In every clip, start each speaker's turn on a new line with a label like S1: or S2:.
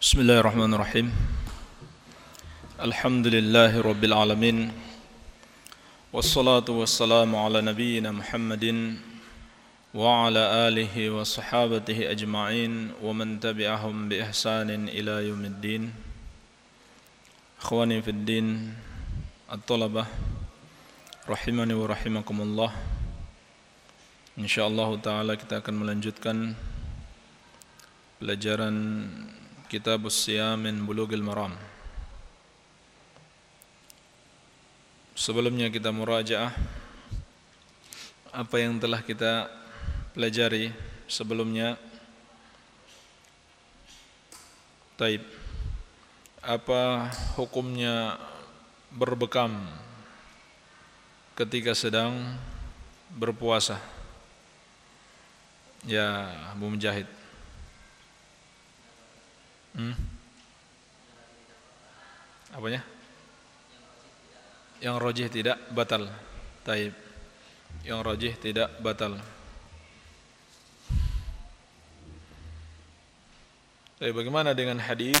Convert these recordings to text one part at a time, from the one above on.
S1: بسم الله الرحمن الرحيم الحمد لله رب العالمين والصلاة والسلام على نبينا محمد وعلى آله وصحابته أجمعين ومن تبعهم بإحسان إلى يوم الدين إخواني في الدين الطلبة rahimani wa rahimakumullah. Insyaallah taala kita akan melanjutkan pelajaran kitab Siyam min Bulughil Maram sebelumnya kita murajaah apa yang telah kita pelajari sebelumnya. Taib. Apa hukumnya berbekam ketika sedang berpuasa? Ya Abu Mujahid Hmm. Apanya? Yang rojih tidak batal. Taib. Yang rojih tidak batal. Tapi bagaimana dengan hadis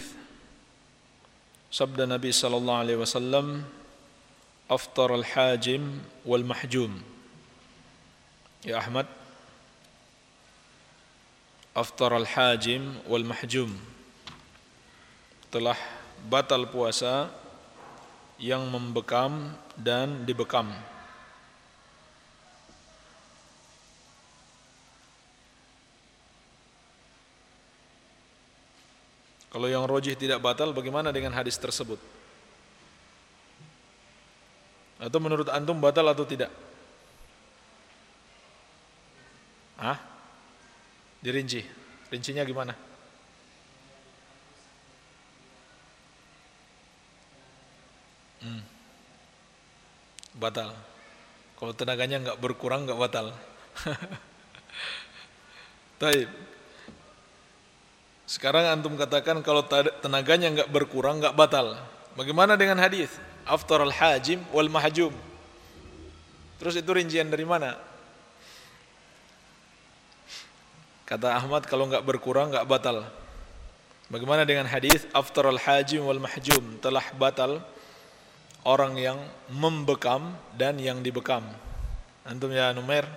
S1: sabda Nabi sallallahu alaihi wasallam aftar al-hajim wal mahjum. Ya Ahmad, aftar al-hajim wal mahjum telah batal puasa yang membekam dan dibekam Kalau yang rojih tidak batal bagaimana dengan hadis tersebut? Atau menurut antum batal atau tidak? Hah? Dirinci. Rincinya gimana? Hmm. Batal. Kalau tenaganya nggak berkurang nggak batal. Taib. Sekarang antum katakan kalau tenaganya nggak berkurang nggak batal. Bagaimana dengan hadis? aftar al-hajim wal mahjum. Terus itu rincian dari mana? Kata Ahmad kalau enggak berkurang enggak batal. Bagaimana dengan hadis aftar al-hajim wal mahjum telah batal orang yang membekam dan yang dibekam. Antum ya Numer?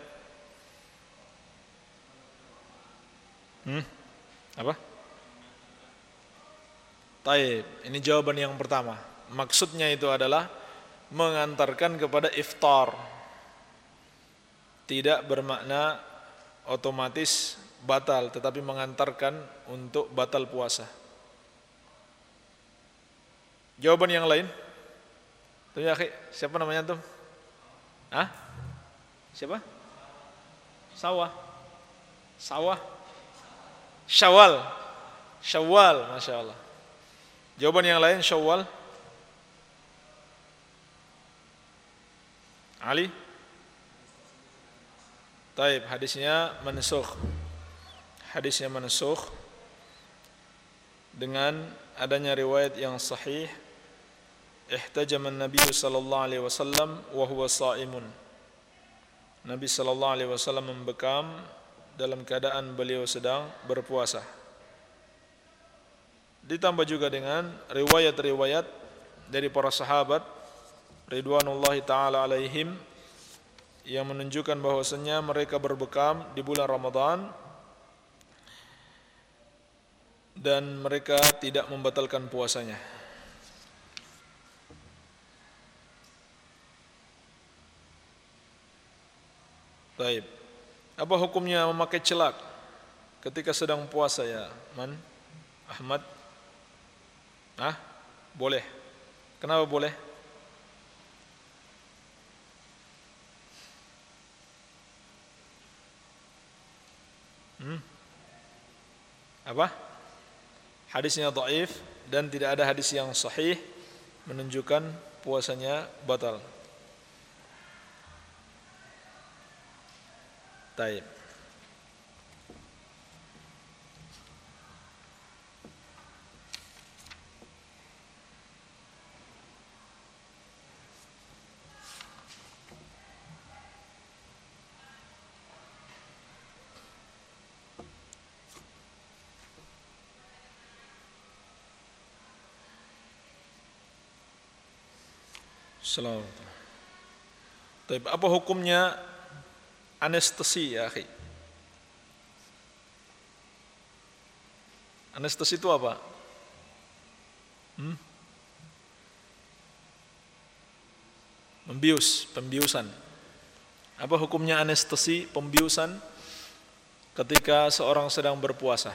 S1: Hmm? Apa? Taib, ini jawaban yang pertama. Maksudnya itu adalah mengantarkan kepada iftar. Tidak bermakna otomatis batal, tetapi mengantarkan untuk batal puasa. Jawaban yang lain? Tuh ya, siapa namanya tuh? Hah? Siapa? Sawah. Sawah. Syawal. Syawal, Masya Allah. Jawaban yang lain, syawal. Ali Taib hadisnya mansukh hadisnya mansukh dengan adanya riwayat yang sahih ihtajama Nabi sallallahu alaihi wasallam wa huwa Nabi sallallahu alaihi wasallam membekam dalam keadaan beliau sedang berpuasa ditambah juga dengan riwayat-riwayat dari para sahabat ridwanullahi taala alaihim yang menunjukkan bahwasanya mereka berbekam di bulan Ramadan dan mereka tidak membatalkan puasanya. Baik. Apa hukumnya memakai celak ketika sedang puasa ya, Man? Ahmad? Ah? Boleh. Kenapa boleh? Hmm? Apa? Hadisnya dhaif dan tidak ada hadis yang sahih menunjukkan puasanya batal. Taib. Selamat. Tapi apa hukumnya anestesi ya, akhi? Anestesi itu apa? Hmm? Membius, pembiusan. Apa hukumnya anestesi, pembiusan ketika seorang sedang berpuasa?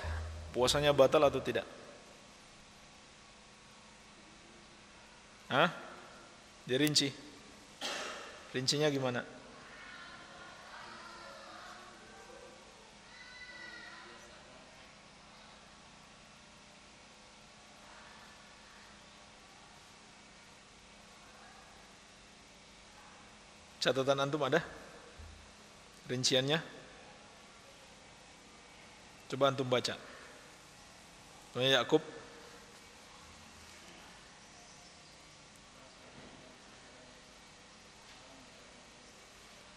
S1: Puasanya batal atau tidak? Hah? Dirinci. Rincinya gimana? Catatan antum ada? Rinciannya? Coba antum baca. Namanya Yakub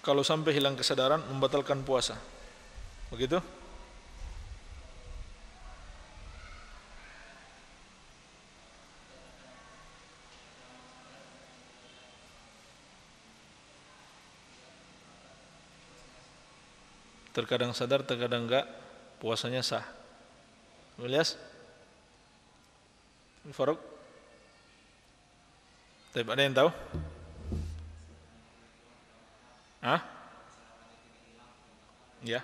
S1: Kalau sampai hilang kesadaran membatalkan puasa. Begitu? Terkadang sadar terkadang enggak puasanya sah Ilyas Faruk Tapi ada yang tahu? Hah? Ya.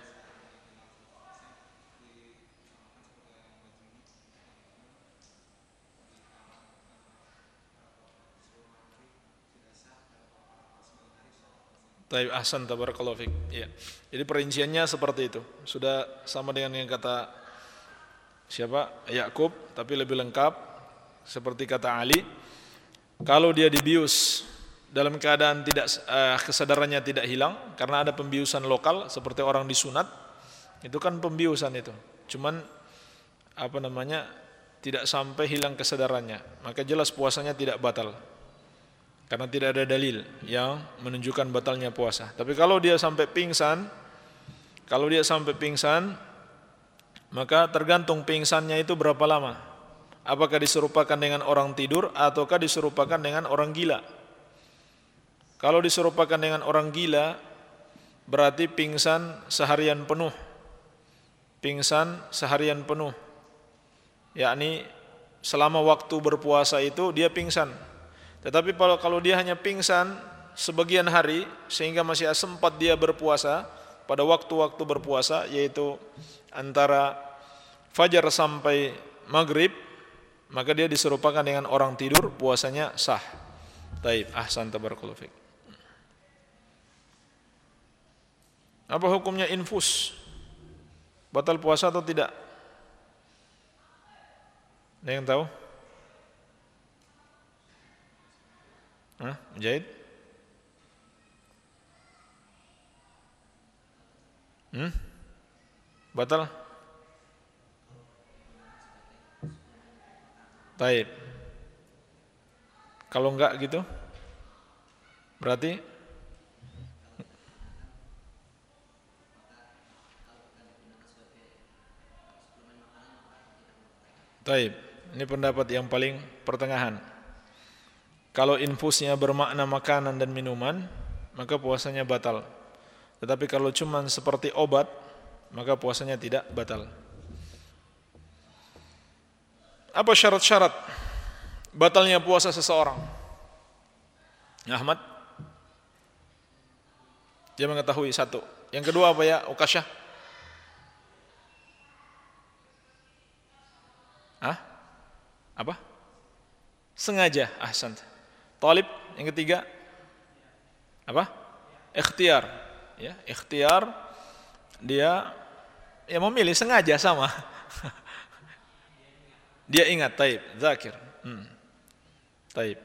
S1: Taib ahsan tabarakallahu fik. Ya. Jadi perinciannya seperti itu. Sudah sama dengan yang kata siapa? Yakub, tapi lebih lengkap seperti kata Ali. Kalau dia dibius dalam keadaan tidak uh, kesadarannya tidak hilang karena ada pembiusan lokal seperti orang disunat, itu kan pembiusan itu. Cuman apa namanya? tidak sampai hilang kesadarannya, maka jelas puasanya tidak batal karena tidak ada dalil yang menunjukkan batalnya puasa. Tapi kalau dia sampai pingsan, kalau dia sampai pingsan, maka tergantung pingsannya itu berapa lama. Apakah diserupakan dengan orang tidur ataukah diserupakan dengan orang gila? Kalau diserupakan dengan orang gila, berarti pingsan seharian penuh. Pingsan seharian penuh. Yakni selama waktu berpuasa itu dia pingsan tetapi kalau dia hanya pingsan sebagian hari sehingga masih sempat dia berpuasa pada waktu-waktu berpuasa yaitu antara fajar sampai maghrib maka dia diserupakan dengan orang tidur puasanya sah. Taib ahsan tabarakallahu Apa hukumnya infus? Batal puasa atau tidak? Ada yang tahu? Hah? Mujahid? Hmm? Batal? Taib. Kalau enggak gitu, berarti Taib. Ini pendapat yang paling pertengahan. Kalau infusnya bermakna makanan dan minuman, maka puasanya batal. Tetapi kalau cuma seperti obat, maka puasanya tidak batal. Apa syarat-syarat batalnya puasa seseorang? Ahmad dia mengetahui satu. Yang kedua apa ya? Ukasyah. Hah? Apa? Sengaja. Ahsan. Talib yang ketiga apa? Ikhtiar. Ya, ikhtiar dia ya memilih sengaja sama. dia ingat taib, zakir. Hmm. Taib.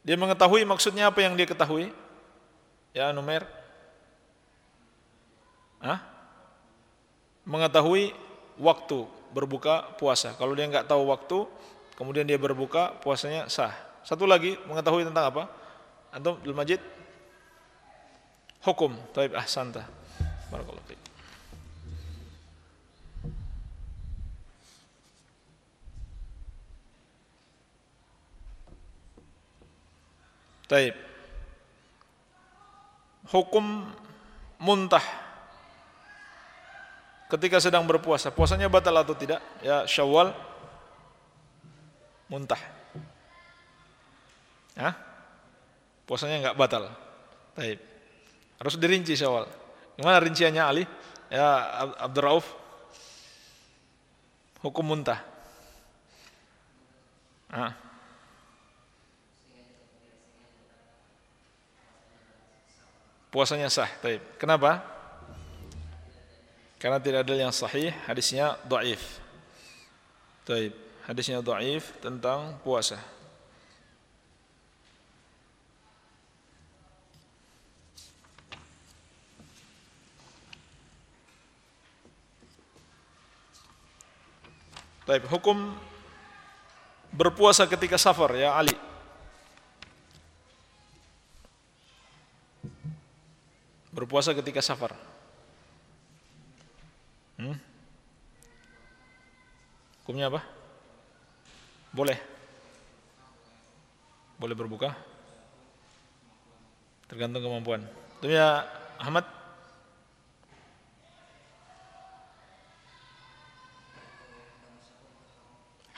S1: Dia mengetahui maksudnya apa yang dia ketahui? Ya, Numer. Hah? Mengetahui waktu berbuka puasa. Kalau dia nggak tahu waktu, kemudian dia berbuka, puasanya sah. Satu lagi mengetahui tentang apa? Antum Abdul Majid? Hukum. Taib ahsanta. Barakallahu fiik. Taib. Hukum muntah ketika sedang berpuasa. Puasanya batal atau tidak? Ya Syawal muntah. Ya? Puasanya enggak batal. Taib. Harus dirinci Syawal. Gimana rinciannya Ali? Ya Abdurrauf. Hukum muntah. Ah. Puasanya sah. Taib. Kenapa? Karena tidak ada yang sahih, hadisnya dhaif. Taib. Hadisnya dhaif tentang puasa. Taib. Hukum berpuasa ketika safar ya Ali. Berpuasa ketika safar. Hmm? Hukumnya apa? Boleh. Boleh berbuka. Tergantung kemampuan. Itu ya Ahmad.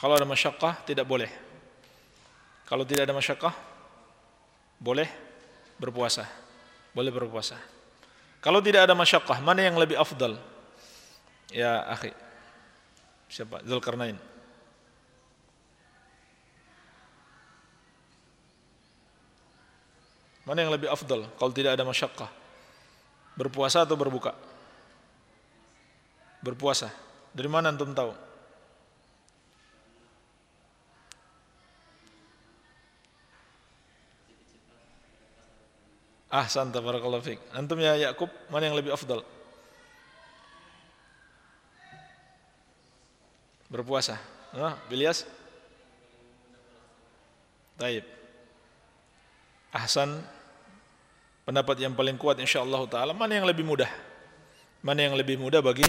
S1: Kalau ada masyakkah tidak boleh. Kalau tidak ada masyakkah boleh berpuasa. Boleh berpuasa. Kalau tidak ada masyakkah, mana yang lebih afdal? Ya, akhi. Siapa? Zulkarnain. Mana yang lebih afdal kalau tidak ada masyakkah? Berpuasa atau berbuka? Berpuasa. Dari mana antum tahu? Ah, santa barakallahu fiik. Antum ya Yakub, mana yang lebih afdal? Berpuasa. Nah, Bilyas? Taib. Ahsan pendapat yang paling kuat insyaallah taala mana yang lebih mudah? Mana yang lebih mudah bagi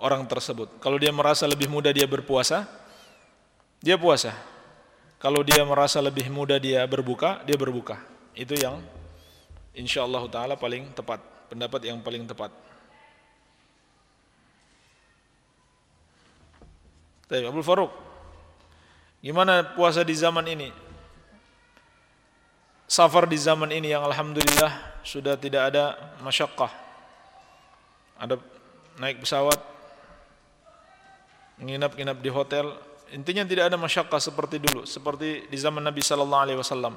S1: orang tersebut? Kalau dia merasa lebih mudah dia berpuasa, dia puasa. Kalau dia merasa lebih mudah dia berbuka, dia berbuka. Itu yang insyaallah taala paling tepat, pendapat yang paling tepat. Tapi Abdul Faruk, gimana puasa di zaman ini? Safar di zaman ini yang alhamdulillah sudah tidak ada masyakkah. Ada naik pesawat, nginap-nginap di hotel, intinya tidak ada masyakkah seperti dulu, seperti di zaman Nabi sallallahu alaihi wasallam.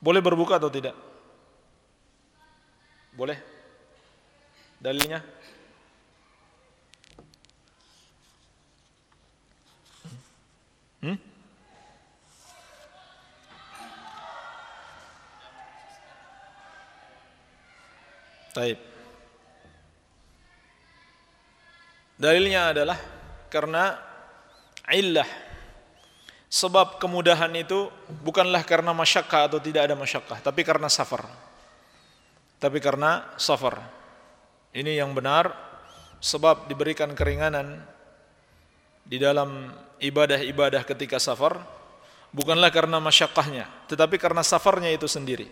S1: Boleh berbuka atau tidak? Boleh? Dalilnya? Hmm? Taib. Dalilnya adalah karena illah sebab kemudahan itu bukanlah karena masyakkah atau tidak ada masyakkah tapi karena safar tapi karena safar. Ini yang benar sebab diberikan keringanan di dalam ibadah-ibadah ketika safar bukanlah karena masyakkahnya tetapi karena safarnya itu sendiri.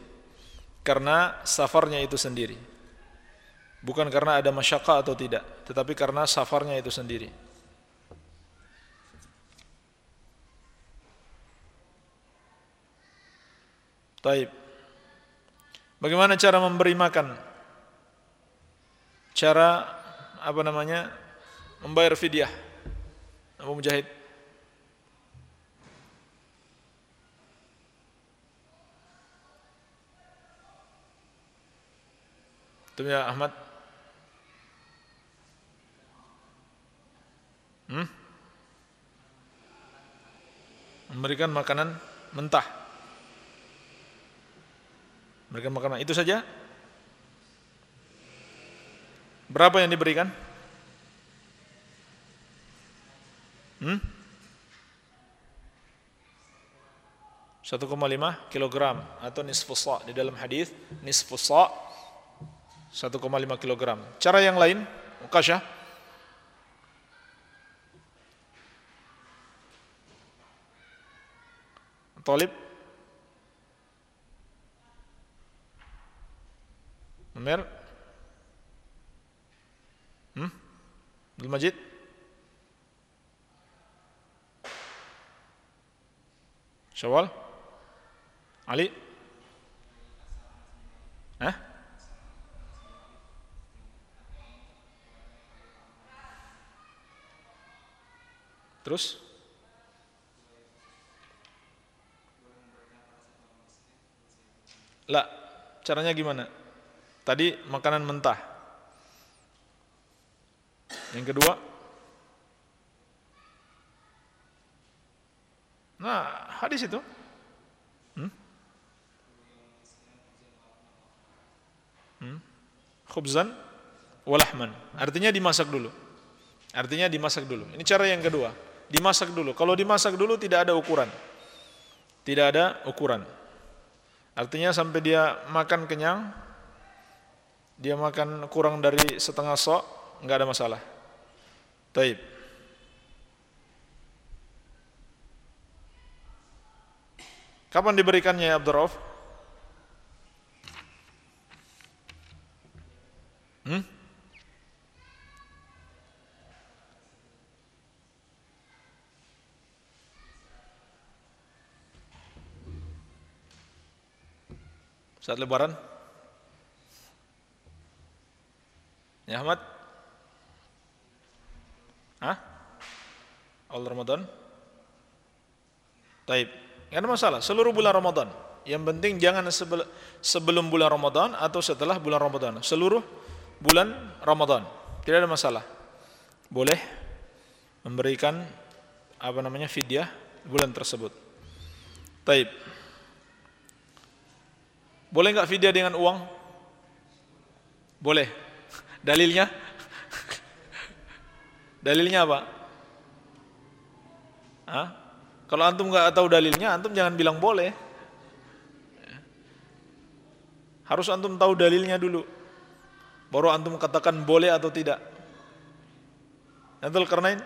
S1: Karena safarnya itu sendiri. Bukan karena ada masyakkah atau tidak, tetapi karena safarnya itu sendiri. Taib. Bagaimana cara memberi makan? Cara apa namanya? Membayar fidyah. Abu Mujahid. Itu ya Ahmad. Hmm? Memberikan makanan mentah. Memberikan makanan itu saja? Berapa yang diberikan? Hmm? 1,5 kilogram atau nisfu sa' di dalam hadis nisfu sa' 1,5 kilogram. Cara yang lain, Mukasyah Talib Amir? Hmm? Abdul Majid? Syawal? Ali? Hah? Terus? Lah, caranya gimana? Tadi makanan mentah. Yang kedua, nah hadis itu, hmm? Hmm? khubzan walahman. Artinya dimasak dulu. Artinya dimasak dulu. Ini cara yang kedua. Dimasak dulu. Kalau dimasak dulu tidak ada ukuran. Tidak ada ukuran. Artinya sampai dia makan kenyang, dia makan kurang dari setengah sok, nggak ada masalah. Taib. Kapan diberikannya ya Abdurrauf? Hmm? Saat lebaran? Ya Ahmad? Hah? Awal Ramadan? Taib. Gak ada masalah, seluruh bulan Ramadan. Yang penting jangan sebelum bulan Ramadan atau setelah bulan Ramadan. Seluruh bulan Ramadan. Tidak ada masalah. Boleh memberikan apa namanya fidyah bulan tersebut. Taib. Boleh nggak fidyah dengan uang? Boleh. Dalilnya? Dalilnya apa? Hah? Kalau antum nggak tahu dalilnya, antum jangan bilang boleh. Harus antum tahu dalilnya dulu. Baru antum katakan boleh atau tidak. Antul karena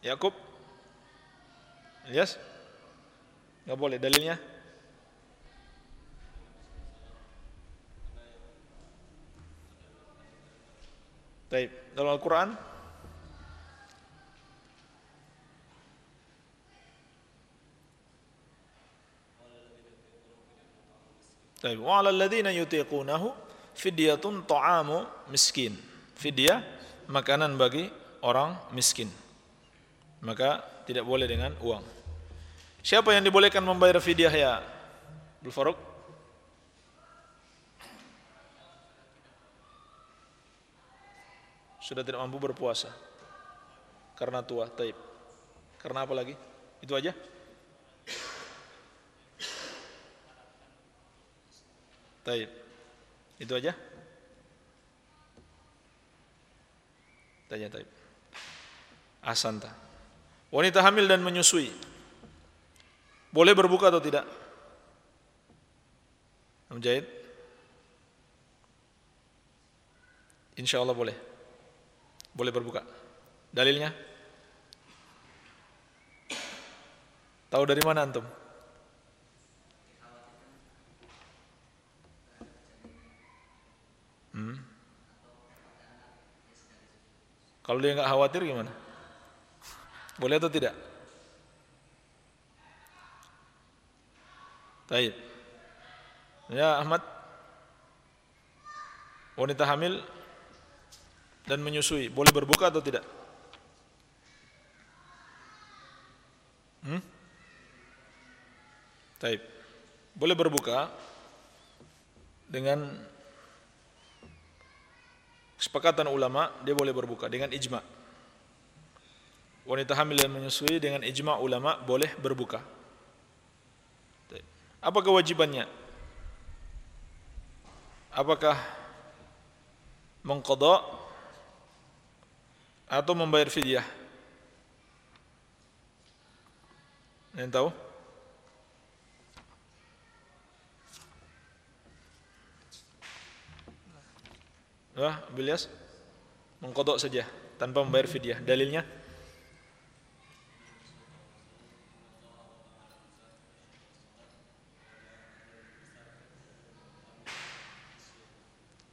S1: Yakub? Yes? Nggak boleh dalilnya? Baik, dalam Al-Quran Baik, wa 'alal yutiqunahu fidyatun ta'amu miskin. Fidyah makanan bagi orang miskin. Maka tidak boleh dengan uang. Siapa yang dibolehkan membayar fidyah ya? Abdul Faruq? Sudah tidak mampu berpuasa karena tua, taib. Karena apa lagi? Itu aja? Taib. Itu aja? Tanya taib. Asanta. Wanita hamil dan menyusui. Boleh berbuka atau tidak? Mujahid? Insya Allah boleh boleh berbuka. Dalilnya? Tahu dari mana antum? Hmm. Kalau dia nggak khawatir gimana? Boleh atau tidak? Taib. Ya Ahmad. Wanita hamil dan menyusui boleh berbuka atau tidak? Hmm? Taib. Boleh berbuka dengan kesepakatan ulama dia boleh berbuka dengan ijma. Wanita hamil dan menyusui dengan ijma ulama boleh berbuka. Taib. Apa kewajibannya? Apakah mengkodok atau membayar fidyah? Yang tahu? Wah, Bilyas mengkodok saja tanpa membayar fidyah. Dalilnya?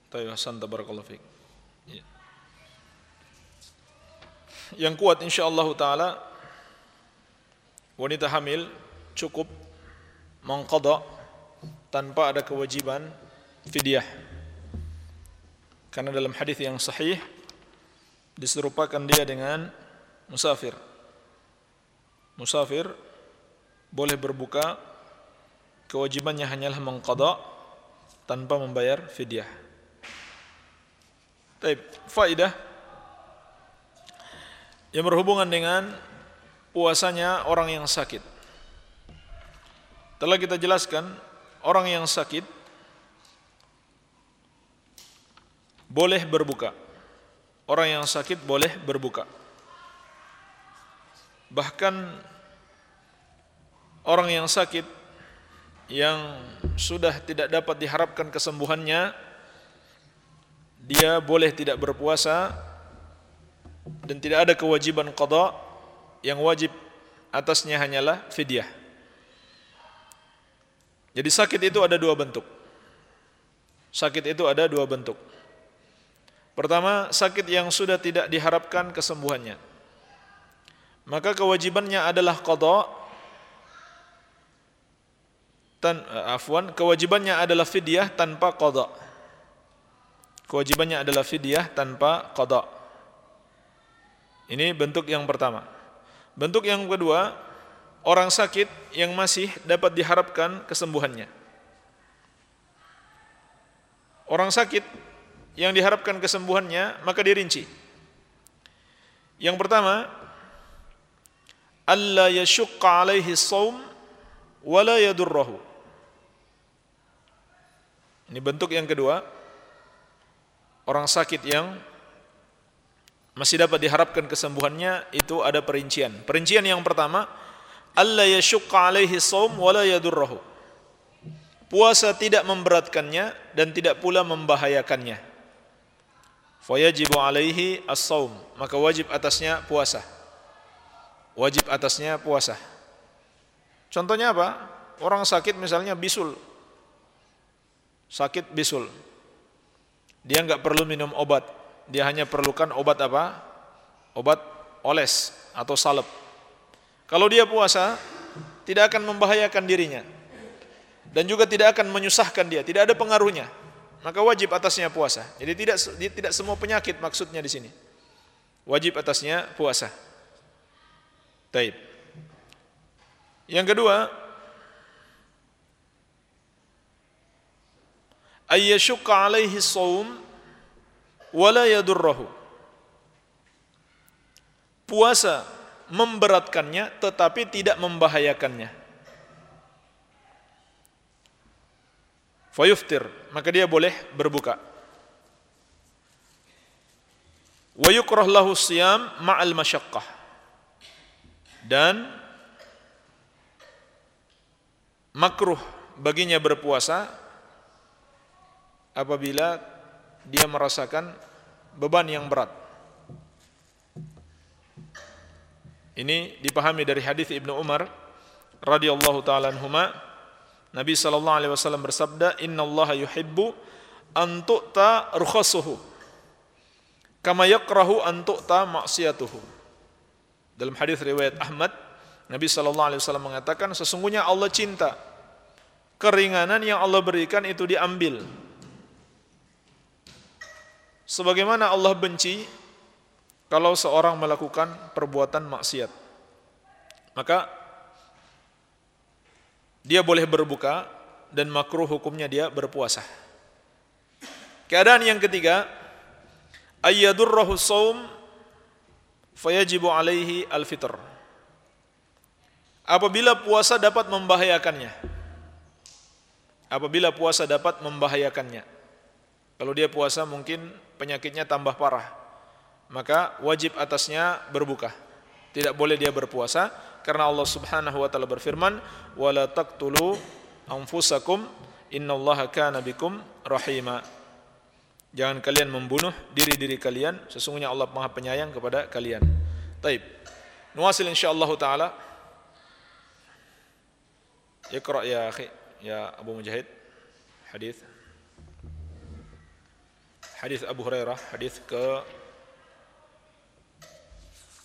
S1: Tayyib Hasan tabarakallahu fiik. Yang kuat insyaallah taala wanita hamil cukup mengqada tanpa ada kewajiban fidyah. Karena dalam hadis yang sahih diserupakan dia dengan musafir. Musafir boleh berbuka kewajibannya hanyalah mengqada tanpa membayar fidyah. Baik, faidah yang berhubungan dengan puasanya orang yang sakit. Telah kita jelaskan orang yang sakit boleh berbuka. Orang yang sakit boleh berbuka. Bahkan orang yang sakit yang sudah tidak dapat diharapkan kesembuhannya dia boleh tidak berpuasa dan tidak ada kewajiban qada yang wajib atasnya hanyalah fidyah. Jadi sakit itu ada dua bentuk. Sakit itu ada dua bentuk. Pertama, sakit yang sudah tidak diharapkan kesembuhannya. Maka kewajibannya adalah qada tan uh, afwan kewajibannya adalah fidyah tanpa qada. Kewajibannya adalah fidyah tanpa qada. Ini bentuk yang pertama. Bentuk yang kedua, orang sakit yang masih dapat diharapkan kesembuhannya. Orang sakit yang diharapkan kesembuhannya maka dirinci. Yang pertama, alla yashqa alaihi shaum wala yadurruhu. Ini bentuk yang kedua. Orang sakit yang masih dapat diharapkan kesembuhannya itu ada perincian. Perincian yang pertama, alla yashqa alaihi shaum wala yadurruhu. Puasa tidak memberatkannya dan tidak pula membahayakannya. Fayajibu alaihi as-saum, maka wajib atasnya puasa. Wajib atasnya puasa. Contohnya apa? Orang sakit misalnya bisul, sakit bisul. Dia nggak perlu minum obat, dia hanya perlukan obat apa? Obat oles atau salep. Kalau dia puasa, tidak akan membahayakan dirinya dan juga tidak akan menyusahkan dia, tidak ada pengaruhnya. Maka wajib atasnya puasa. Jadi tidak tidak semua penyakit maksudnya di sini. Wajib atasnya puasa. Taib. Yang kedua, ayyashukka alaihi saum wala yadurrahu. Puasa memberatkannya tetapi tidak membahayakannya. Fayuftir, maka dia boleh berbuka. Wa yukrah lahu siyam ma'al masyaqqah. Dan makruh baginya berpuasa apabila dia merasakan beban yang berat. Ini dipahami dari hadis Ibnu Umar radhiyallahu taala anhuma. Nabi sallallahu alaihi wasallam bersabda innallaha yuhibbu an tu'ta rukhasuhu kama yakrahu an tu'ta maksiatuhu dalam hadis riwayat Ahmad Nabi sallallahu alaihi wasallam mengatakan sesungguhnya Allah cinta. Keringanan yang Allah berikan itu diambil Sebagaimana Allah benci kalau seorang melakukan perbuatan maksiat. Maka dia boleh berbuka dan makruh hukumnya dia berpuasa. Keadaan yang ketiga, ayyadurrahu saum fayajibu alaihi al-fitr. Apabila puasa dapat membahayakannya. Apabila puasa dapat membahayakannya. Kalau dia puasa mungkin penyakitnya tambah parah. Maka wajib atasnya berbuka. Tidak boleh dia berpuasa karena Allah Subhanahu wa taala berfirman, "Wala taqtulu anfusakum innallaha kana bikum rahima." Jangan kalian membunuh diri-diri kalian, sesungguhnya Allah Maha Penyayang kepada kalian. Taib. Nuwasil insyaallah taala. Iqra ya akhi, ya Abu Mujahid. Hadis hadis Abu Hurairah, hadis ke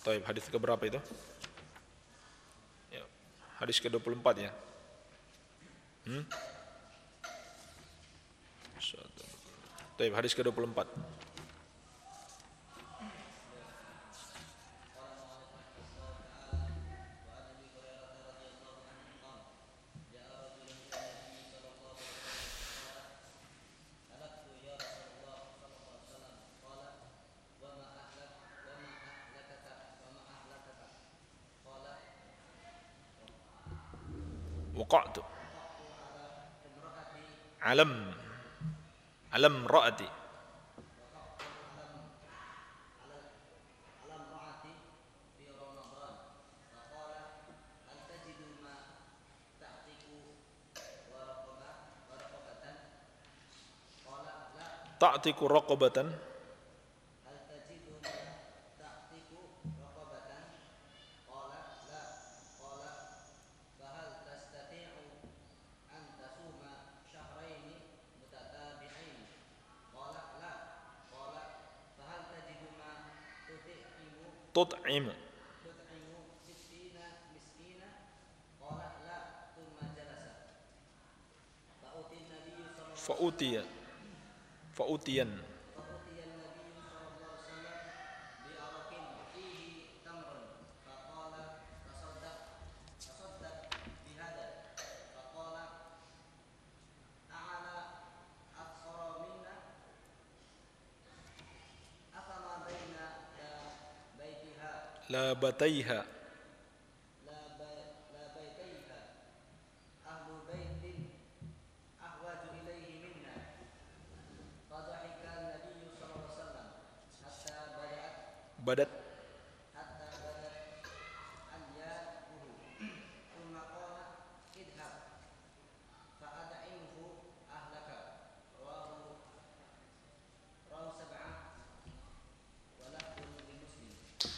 S1: Taib, hadis ke berapa itu? Ya, hadis ke-24 ya. Hmm? Taib, hadis ke-24. alam ra'ati. Ta'tiku raqabatan. utiya fa utiyan labataiha.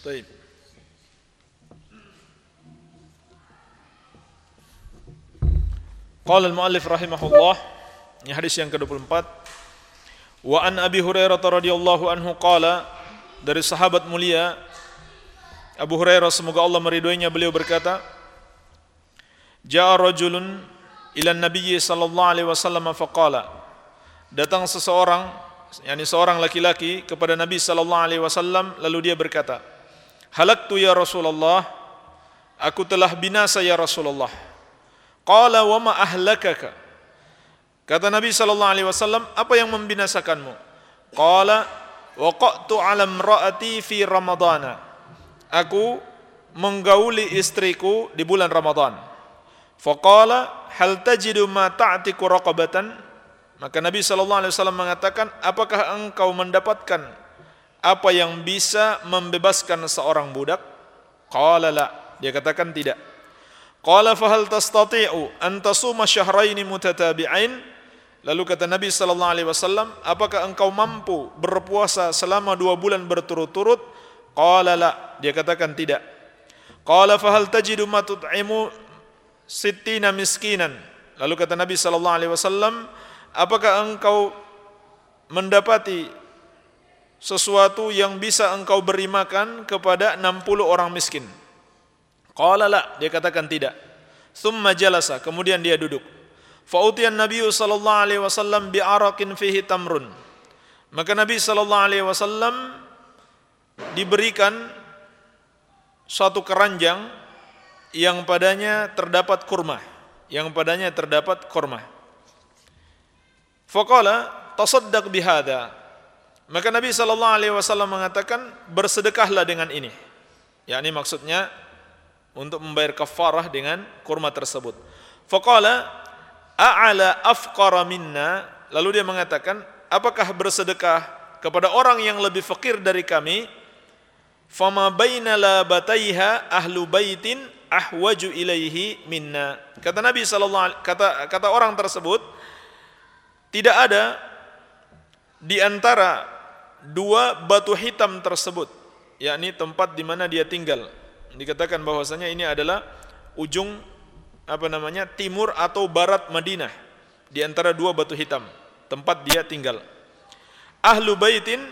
S1: طيب Qala al-muallif rahimahullah ini hadis yang ke-24 Wa an Abi Hurairah radhiyallahu anhu qala dari sahabat mulia Abu Hurairah semoga Allah meridhoinya beliau berkata Ja'a rajulun ila Nabi sallallahu alaihi wasallam faqala Datang seseorang yakni seorang laki-laki kepada Nabi sallallahu alaihi wasallam lalu dia berkata Halaktu ya Rasulullah aku telah binasa ya Rasulullah Qala wa ma ahlakaka. Kata Nabi sallallahu alaihi wasallam, apa yang membinasakanmu? Qala waqatu 'ala imra'ati fi Ramadana. Aku menggauli istriku di bulan Ramadan. Faqala hal tajidu ma ta'tiku raqabatan? Maka Nabi sallallahu alaihi wasallam mengatakan, apakah engkau mendapatkan apa yang bisa membebaskan seorang budak? Qala la. Dia katakan tidak. Qala fahal tastati'u an tasuma syahraini mutatabi'ain? Lalu kata Nabi sallallahu alaihi wasallam, apakah engkau mampu berpuasa selama dua bulan berturut-turut? Qala la, dia katakan tidak. Qala fahal tajidu ma tut'imu sittina miskinan? Lalu kata Nabi sallallahu alaihi wasallam, apakah engkau mendapati sesuatu yang bisa engkau beri makan kepada 60 orang miskin? Qala la, dia katakan tidak. Thumma jalasa, kemudian dia duduk. Fa'utiyan Nabi sallallahu alaihi wasallam bi'arakin fihi tamrun. Maka Nabi sallallahu alaihi wasallam diberikan suatu keranjang yang padanya terdapat kurma, yang padanya terdapat kurma. Faqala tasaddaq bihada. Maka Nabi sallallahu alaihi wasallam mengatakan bersedekahlah dengan ini. yakni maksudnya untuk membayar kafarah dengan kurma tersebut. Faqala a'ala afqara minna lalu dia mengatakan apakah bersedekah kepada orang yang lebih fakir dari kami fama baina labataiha ahlu baitin ahwaju ilaihi minna kata Nabi sallallahu kata kata orang tersebut tidak ada di antara dua batu hitam tersebut yakni tempat di mana dia tinggal dikatakan bahwasanya ini adalah ujung apa namanya timur atau barat Madinah di antara dua batu hitam tempat dia tinggal. ahlu baitin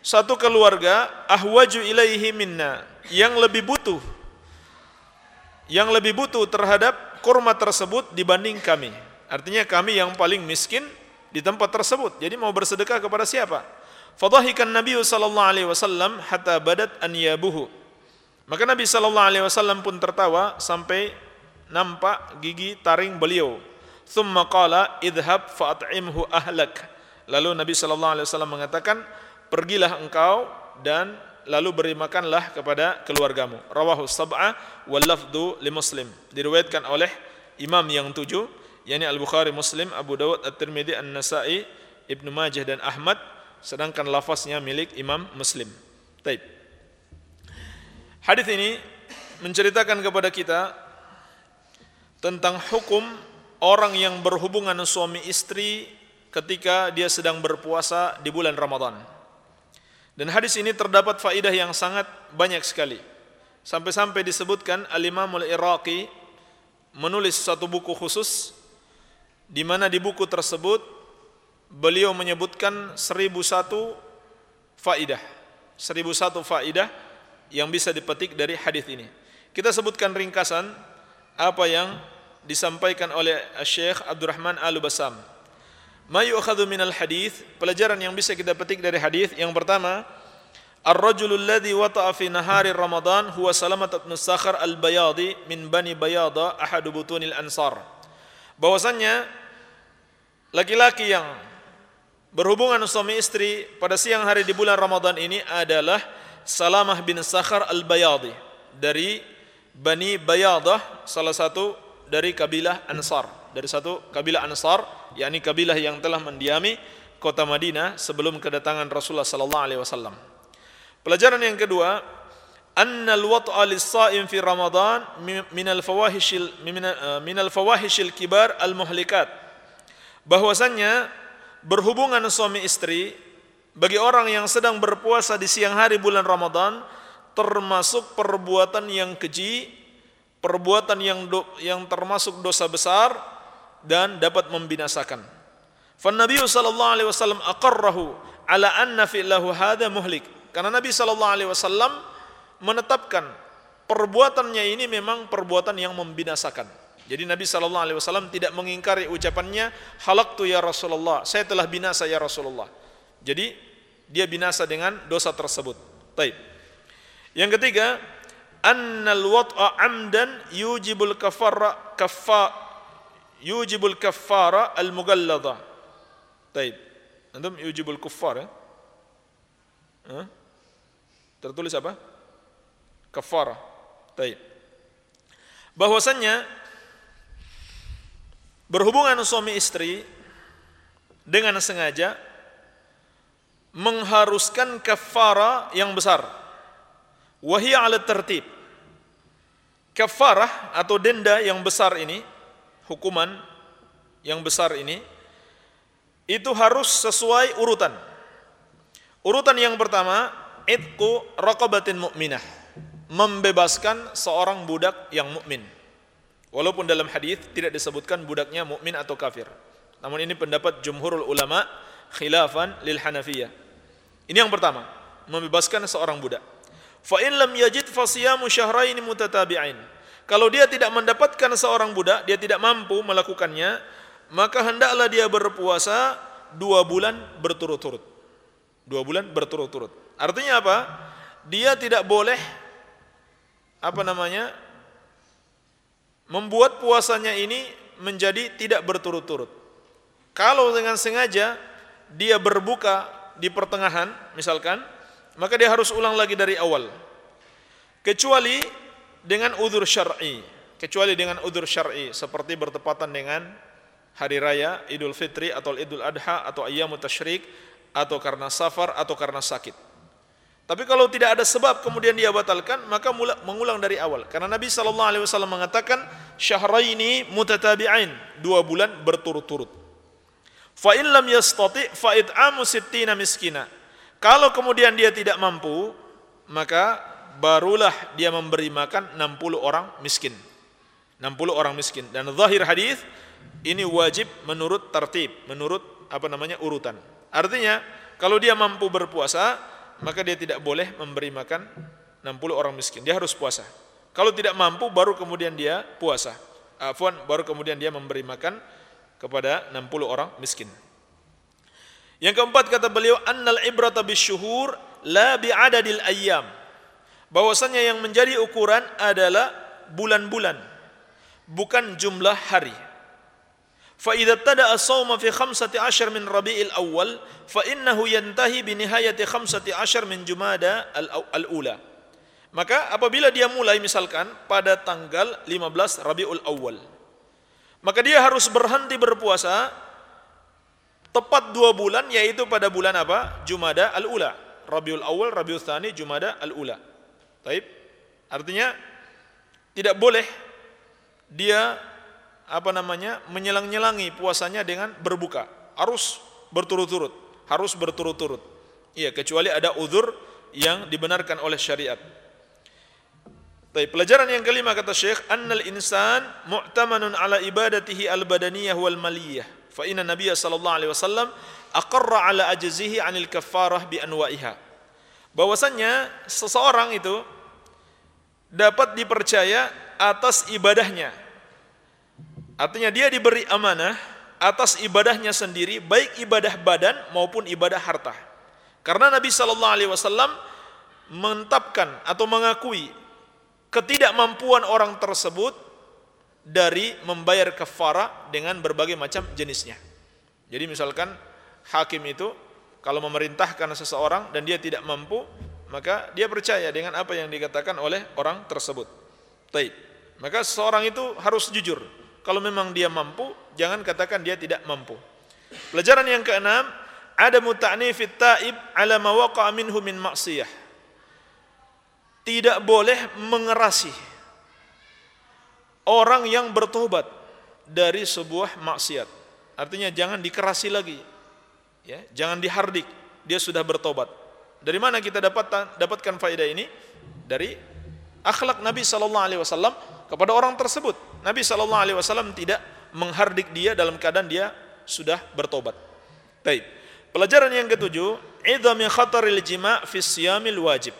S1: satu keluarga ahwaju ilaihi minna yang lebih butuh yang lebih butuh terhadap kurma tersebut dibanding kami. Artinya kami yang paling miskin di tempat tersebut. Jadi mau bersedekah kepada siapa? Fadahikan Nabi sallallahu alaihi wasallam hatta badat an yabuhu. Maka Nabi sallallahu alaihi wasallam pun tertawa sampai nampak gigi taring beliau. Thumma qala idhab fa'at'imhu ahlak. Lalu Nabi sallallahu alaihi wasallam mengatakan, "Pergilah engkau dan lalu beri makanlah kepada keluargamu." Rawahu sab'ah wal lafdu li Muslim. Diriwayatkan oleh imam yang tujuh, yakni Al-Bukhari, Muslim, Abu Dawud, At-Tirmidzi, An-Nasa'i, Ibnu Majah dan Ahmad, sedangkan lafaznya milik Imam Muslim. Taib. Hadis ini menceritakan kepada kita tentang hukum orang yang berhubungan suami istri ketika dia sedang berpuasa di bulan Ramadan. Dan hadis ini terdapat faidah yang sangat banyak sekali. Sampai-sampai disebutkan Al-Imam Al-Iraqi menulis satu buku khusus di mana di buku tersebut beliau menyebutkan 1001 faidah. 1001 faidah yang bisa dipetik dari hadis ini. Kita sebutkan ringkasan apa yang disampaikan oleh Syekh Abdurrahman Al-Basam. Ma yu'khadhu minal hadis, pelajaran yang bisa kita petik dari hadis yang pertama, Ar-rajulu alladhi wata'a fi nahari Ramadan huwa Salamat bin Sakhar al-Bayadi min Bani Bayada ahadu butunil Ansar. Bahwasannya laki-laki yang berhubungan suami istri pada siang hari di bulan Ramadan ini adalah Salamah bin Sakhar al-Bayadi dari Bani Bayadah salah satu dari kabilah Ansar, dari satu kabilah Ansar, yakni kabilah yang telah mendiami kota Madinah sebelum kedatangan Rasulullah sallallahu alaihi wasallam. Pelajaran yang kedua, anna al-wat'a lis-sha'im fi Ramadan min al-fawahishil min al-fawahishil kibar al-muhlikat. Bahwasannya berhubungan suami istri bagi orang yang sedang berpuasa di siang hari bulan Ramadan termasuk perbuatan yang keji perbuatan yang do, yang termasuk dosa besar dan dapat membinasakan. Fa Nabi sallallahu alaihi wasallam aqarrahu ala anna fi'lahu hadha muhlik. Karena Nabi sallallahu alaihi wasallam menetapkan perbuatannya ini memang perbuatan yang membinasakan. Jadi Nabi sallallahu alaihi wasallam tidak mengingkari ucapannya halaktu ya Rasulullah, saya telah binasa ya Rasulullah. Jadi dia binasa dengan dosa tersebut. Taib. Yang ketiga, annal wat'a amdan yujibul kafara kaffa yujibul kafara al mughalladha. Baik. Antum yujibul kuffar ya? Hah? Tertulis apa? Kafara. Baik. Bahwasannya berhubungan suami istri dengan sengaja mengharuskan kafara yang besar Wahia ala tertib. Kafarah atau denda yang besar ini, hukuman yang besar ini, itu harus sesuai urutan. Urutan yang pertama, itku raqabatin mu'minah. Membebaskan seorang budak yang mukmin. Walaupun dalam hadis tidak disebutkan budaknya mukmin atau kafir. Namun ini pendapat jumhurul ulama khilafan lil Hanafiyah. Ini yang pertama, membebaskan seorang budak. Fa in lam yajid fasiyamu syahrain mutatabi'ain. Kalau dia tidak mendapatkan seorang budak, dia tidak mampu melakukannya, maka hendaklah dia berpuasa dua bulan berturut-turut. Dua bulan berturut-turut. Artinya apa? Dia tidak boleh apa namanya? Membuat puasanya ini menjadi tidak berturut-turut. Kalau dengan sengaja dia berbuka di pertengahan, misalkan, maka dia harus ulang lagi dari awal. Kecuali dengan udur syar'i, kecuali dengan udur syar'i seperti bertepatan dengan hari raya Idul Fitri atau Idul Adha atau ayyamut tasyrik atau karena safar atau karena sakit. Tapi kalau tidak ada sebab kemudian dia batalkan, maka mula, mengulang dari awal. Karena Nabi sallallahu alaihi wasallam mengatakan syahraini mutatabi'ain, dua bulan berturut-turut. Fa in lam yastati fa it'amu sittina miskina. Kalau kemudian dia tidak mampu, maka barulah dia memberi makan 60 orang miskin. 60 orang miskin. Dan zahir hadis ini wajib menurut tertib, menurut apa namanya urutan. Artinya kalau dia mampu berpuasa, maka dia tidak boleh memberi makan 60 orang miskin. Dia harus puasa. Kalau tidak mampu baru kemudian dia puasa. Afwan, baru kemudian dia memberi makan kepada 60 orang miskin. Yang keempat kata beliau annal ibrata bisyuhur la bi'adadil ayyam. Bahwasanya yang menjadi ukuran adalah bulan-bulan bukan jumlah hari. Fa idza tada as-sawma fi 15 min Rabi'il Awal fa innahu yantahi bi nihayati 15 min Jumada al-ula. Maka apabila dia mulai misalkan pada tanggal 15 Rabiul Awal, maka dia harus berhenti berpuasa tepat dua bulan yaitu pada bulan apa? Jumada al-ula. Rabiul Awal, Rabiul Thani, Jumada al-ula. Taib. Artinya tidak boleh dia apa namanya menyelang-nyelangi puasanya dengan berbuka. Harus berturut-turut, harus berturut-turut. Iya, kecuali ada uzur yang dibenarkan oleh syariat. Baik, pelajaran yang kelima kata Syekh, annal insan mu'tamanun ala ibadatihi al-badaniyah wal maliyah. Fa inna Nabiya sallallahu alaihi wasallam aqarra ala ajzihi anil kafarah bi anwa'iha. Bahwasannya seseorang itu dapat dipercaya atas ibadahnya. Artinya dia diberi amanah atas ibadahnya sendiri, baik ibadah badan maupun ibadah harta. Karena Nabi sallallahu alaihi wasallam mentapkan atau mengakui ketidakmampuan orang tersebut dari membayar kafara dengan berbagai macam jenisnya. Jadi misalkan hakim itu kalau memerintahkan seseorang dan dia tidak mampu, maka dia percaya dengan apa yang dikatakan oleh orang tersebut. Taib. Maka seseorang itu harus jujur. Kalau memang dia mampu, jangan katakan dia tidak mampu. Pelajaran yang keenam, ada muta'nifit ta'ib ala ma minhu min maksiyah tidak boleh mengerasi orang yang bertobat dari sebuah maksiat. Artinya jangan dikerasi lagi. Ya, jangan dihardik. Dia sudah bertobat. Dari mana kita dapat dapatkan faedah ini? Dari akhlak Nabi sallallahu alaihi wasallam kepada orang tersebut. Nabi sallallahu alaihi wasallam tidak menghardik dia dalam keadaan dia sudah bertobat. Baik. Pelajaran yang ketujuh, idhami khataril jima' fi siyamil wajib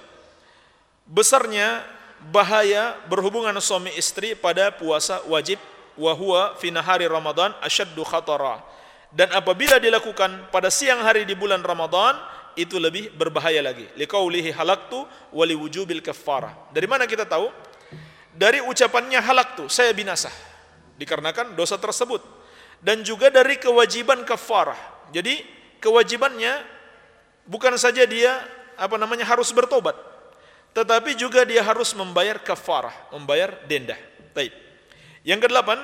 S1: besarnya bahaya berhubungan suami istri pada puasa wajib wahwa fi nahari Ramadan asyaddu khatara dan apabila dilakukan pada siang hari di bulan Ramadan itu lebih berbahaya lagi liqaulihi halaktu wali wujubil kafarah dari mana kita tahu dari ucapannya halaktu saya binasa dikarenakan dosa tersebut dan juga dari kewajiban kafarah jadi kewajibannya bukan saja dia apa namanya harus bertobat tetapi juga dia harus membayar kafarah, membayar denda. Baik. Yang kedelapan,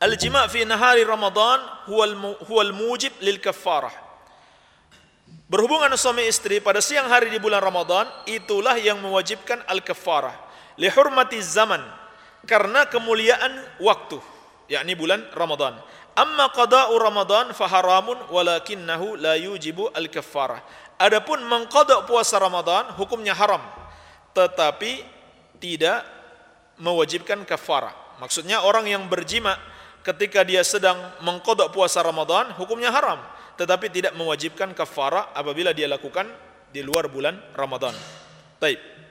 S1: al-jima' fi nahari Ramadan huwal huwal mujib lil kafarah. Berhubungan suami istri pada siang hari di bulan Ramadan itulah yang mewajibkan al-kafarah li hurmati zaman karena kemuliaan waktu yakni bulan Ramadan. Amma qada'u Ramadan faharamun walakinnahu la yujibu al-kafarah. Adapun mengkodok puasa Ramadan hukumnya haram, tetapi tidak mewajibkan kafara. Maksudnya orang yang berjima ketika dia sedang mengkodok puasa Ramadan hukumnya haram, tetapi tidak mewajibkan kafara apabila dia lakukan di luar bulan Ramadan. Taib.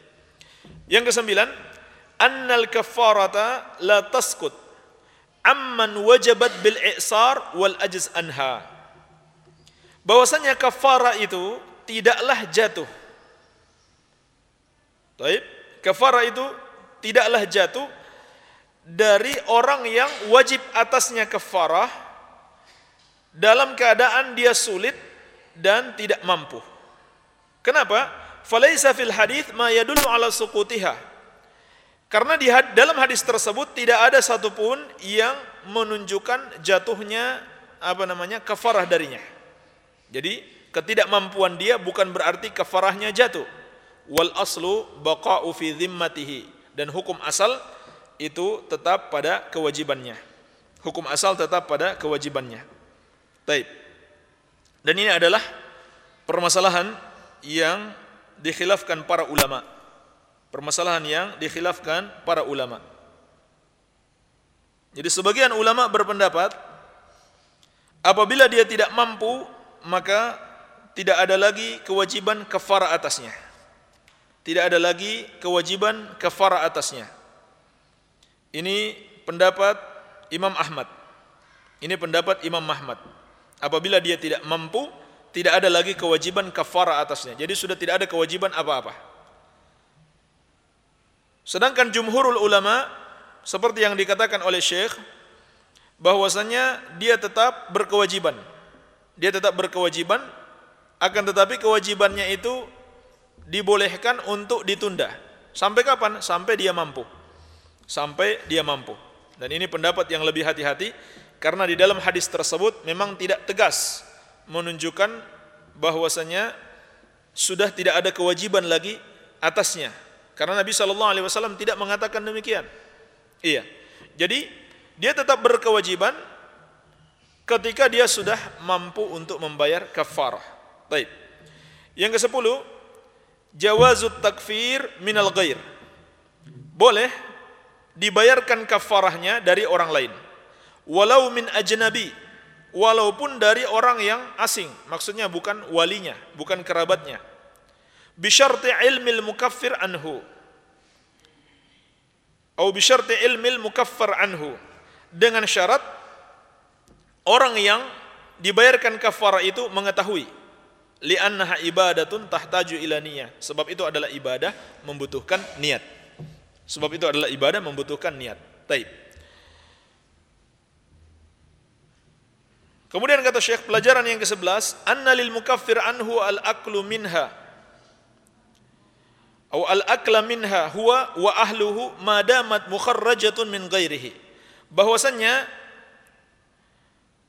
S1: Yang kesembilan, annal kafarata la taskut amman wajabat bil i'sar wal ajz anha. Bahwasanya kafara itu tidaklah jatuh. Taib, kafara itu tidaklah jatuh dari orang yang wajib atasnya kafarah dalam keadaan dia sulit dan tidak mampu. Kenapa? Falaisa fil hadis ma yadullu ala suqutiha. Karena di dalam hadis tersebut tidak ada satupun yang menunjukkan jatuhnya apa namanya kafarah darinya. Jadi ketidakmampuan dia bukan berarti kafarahnya jatuh. Wal aslu baqa'u fi dhimmatihi dan hukum asal itu tetap pada kewajibannya. Hukum asal tetap pada kewajibannya. Taib. Dan ini adalah permasalahan yang dikhilafkan para ulama. Permasalahan yang dikhilafkan para ulama. Jadi sebagian ulama berpendapat apabila dia tidak mampu maka tidak ada lagi kewajiban kafara atasnya. Tidak ada lagi kewajiban kafara atasnya. Ini pendapat Imam Ahmad. Ini pendapat Imam Ahmad. Apabila dia tidak mampu, tidak ada lagi kewajiban kafara atasnya. Jadi sudah tidak ada kewajiban apa-apa. Sedangkan jumhurul ulama seperti yang dikatakan oleh Syekh bahwasanya dia tetap berkewajiban. Dia tetap berkewajiban akan tetapi kewajibannya itu dibolehkan untuk ditunda. Sampai kapan? Sampai dia mampu. Sampai dia mampu. Dan ini pendapat yang lebih hati-hati karena di dalam hadis tersebut memang tidak tegas menunjukkan bahwasanya sudah tidak ada kewajiban lagi atasnya. Karena Nabi Shallallahu Alaihi Wasallam tidak mengatakan demikian. Iya. Jadi dia tetap berkewajiban ketika dia sudah mampu untuk membayar kafarah. Baik. Yang ke-10, jawazut takfir minal ghair. Boleh dibayarkan kafarahnya dari orang lain. Walau min ajnabi, walaupun dari orang yang asing, maksudnya bukan walinya, bukan kerabatnya. Bisyarti ilmil mukaffir anhu. Atau bisyarti ilmil mukaffar anhu. Dengan syarat orang yang dibayarkan kafara itu mengetahui. Li'annaha ibadatun tahtaju ila niyah. Sebab itu adalah ibadah membutuhkan niat. Sebab itu adalah ibadah membutuhkan niat. Taib Kemudian kata Syekh pelajaran yang ke-11 anna lil mukaffir anhu al aklu minha. Atau al akla minha huwa wa ahluhu madamat mukharrajatun min ghairihi. Bahwasannya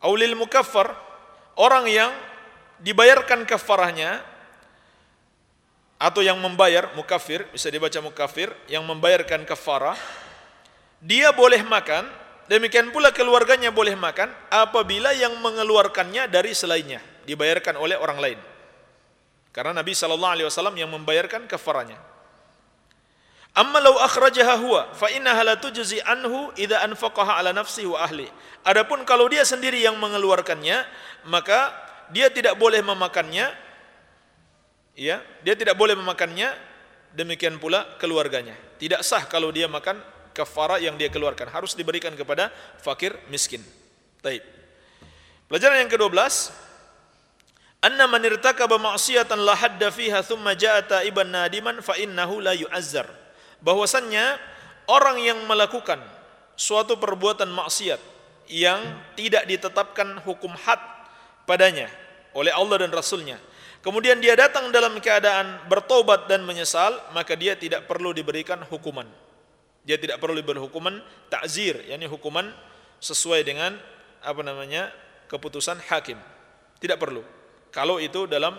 S1: aulil mukaffar orang yang dibayarkan kafarahnya atau yang membayar mukafir bisa dibaca mukafir yang membayarkan kafarah dia boleh makan demikian pula keluarganya boleh makan apabila yang mengeluarkannya dari selainnya dibayarkan oleh orang lain karena Nabi Shallallahu Alaihi Wasallam yang membayarkan kafarahnya Amma law akhrajaha huwa fa innaha la tujzi anhu idza anfaqaha ala nafsihi wa ahli. Adapun kalau dia sendiri yang mengeluarkannya, maka dia tidak boleh memakannya ya, dia tidak boleh memakannya demikian pula keluarganya. Tidak sah kalau dia makan kafara yang dia keluarkan, harus diberikan kepada fakir miskin. Baik. Pelajaran yang ke-12 Anna man irtakaba ma'siyatan la hadda fiha thumma ja'a ta'iban nadiman fa innahu la yu'azzar bahwasannya orang yang melakukan suatu perbuatan maksiat yang tidak ditetapkan hukum had padanya oleh Allah dan Rasulnya kemudian dia datang dalam keadaan bertobat dan menyesal maka dia tidak perlu diberikan hukuman dia tidak perlu diberi hukuman takzir yakni hukuman sesuai dengan apa namanya keputusan hakim tidak perlu kalau itu dalam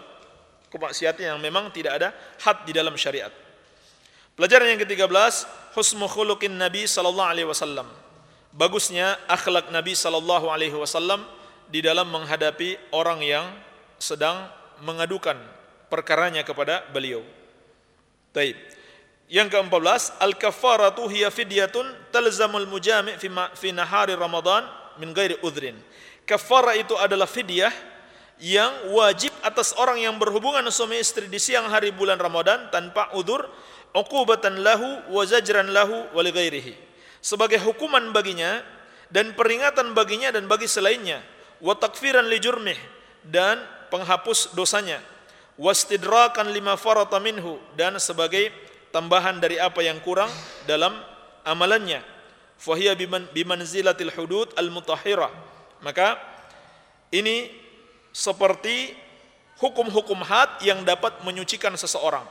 S1: kemaksiatan yang memang tidak ada had di dalam syariat Pelajaran yang ke-13, husnu khuluqin Nabi sallallahu alaihi wasallam. Bagusnya akhlak Nabi sallallahu alaihi wasallam di dalam menghadapi orang yang sedang mengadukan perkaranya kepada beliau. Baik. Yang ke-14, al-kaffaratu hiya fidyatun talzamul mujami' fi, fi nahari Ramadan min ghairi udhrin. Kafara itu adalah fidyah yang wajib atas orang yang berhubungan suami istri di siang hari bulan Ramadan tanpa udur uqubatan lahu wa zajran lahu wa lighairihi sebagai hukuman baginya dan peringatan baginya dan bagi selainnya wa takfiran li jurmih dan penghapus dosanya wastidrakan lima farata minhu dan sebagai tambahan dari apa yang kurang dalam amalannya. Fahiya biman bimanzilatil hudud al mutahhirah maka ini seperti hukum-hukum had yang dapat menyucikan seseorang.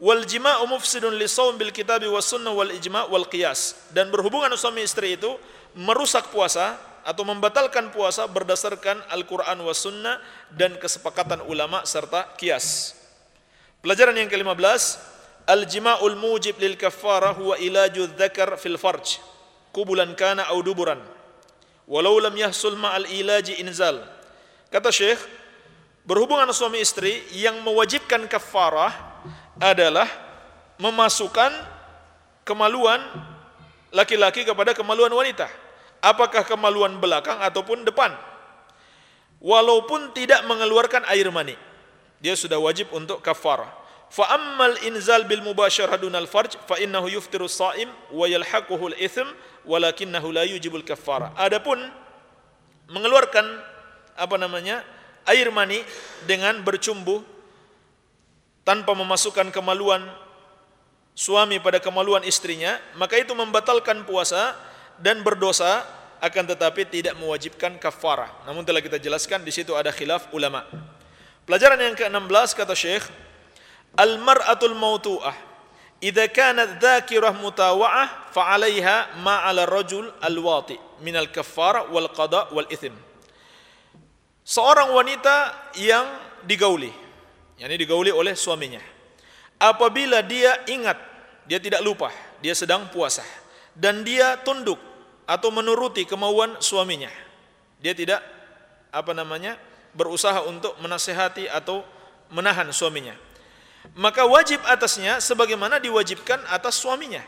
S1: Wal jima'u mufsidun li shaum bil kitabi was sunnah wal ijma' wal qiyas. Dan berhubungan suami istri itu merusak puasa atau membatalkan puasa berdasarkan Al-Qur'an was sunnah dan kesepakatan ulama serta kias. Pelajaran yang ke-15, al-jima'ul mujib lil kaffara huwa ilaju dzakar fil farj, kubulan kana au duburan. Walau lam yahsul ma'al ilaji inzal. Kata Syekh, berhubungan suami istri yang mewajibkan kafarah adalah memasukkan kemaluan laki-laki kepada kemaluan wanita. Apakah kemaluan belakang ataupun depan. Walaupun tidak mengeluarkan air mani. dia sudah wajib untuk kafarah. Fa ammal inzal bil mubasyarah dunal farj fa innahu yuftiru shaim wa yalhaquhu al ithm la yujibul kafarah. Adapun mengeluarkan apa namanya? air mani dengan bercumbu tanpa memasukkan kemaluan suami pada kemaluan istrinya, maka itu membatalkan puasa dan berdosa akan tetapi tidak mewajibkan kafarah. Namun telah kita jelaskan di situ ada khilaf ulama. Pelajaran yang ke-16 kata Syekh, al-mar'atul mautu'ah idza kanat dzakirah mutawa'ah fa 'alaiha ma 'ala rajul al-wati min al-kaffara wal qada wal ithm. Seorang wanita yang digauli, yakni digauli oleh suaminya. Apabila dia ingat, dia tidak lupa, dia sedang puasa dan dia tunduk atau menuruti kemauan suaminya. Dia tidak apa namanya? berusaha untuk menasehati atau menahan suaminya maka wajib atasnya sebagaimana diwajibkan atas suaminya.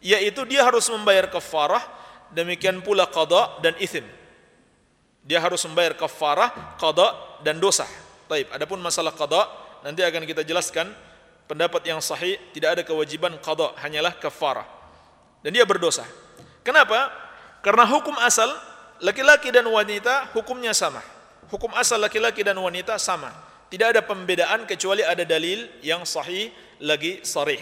S1: Yaitu dia harus membayar kafarah demikian pula qada dan ithim. Dia harus membayar kafarah qada dan dosa. Taib adapun masalah qada nanti akan kita jelaskan pendapat yang sahih tidak ada kewajiban qada hanyalah kafarah. Dan dia berdosa. Kenapa? Karena hukum asal laki-laki dan wanita hukumnya sama. Hukum asal laki-laki dan wanita sama tidak ada pembedaan kecuali ada dalil yang sahih lagi sarih.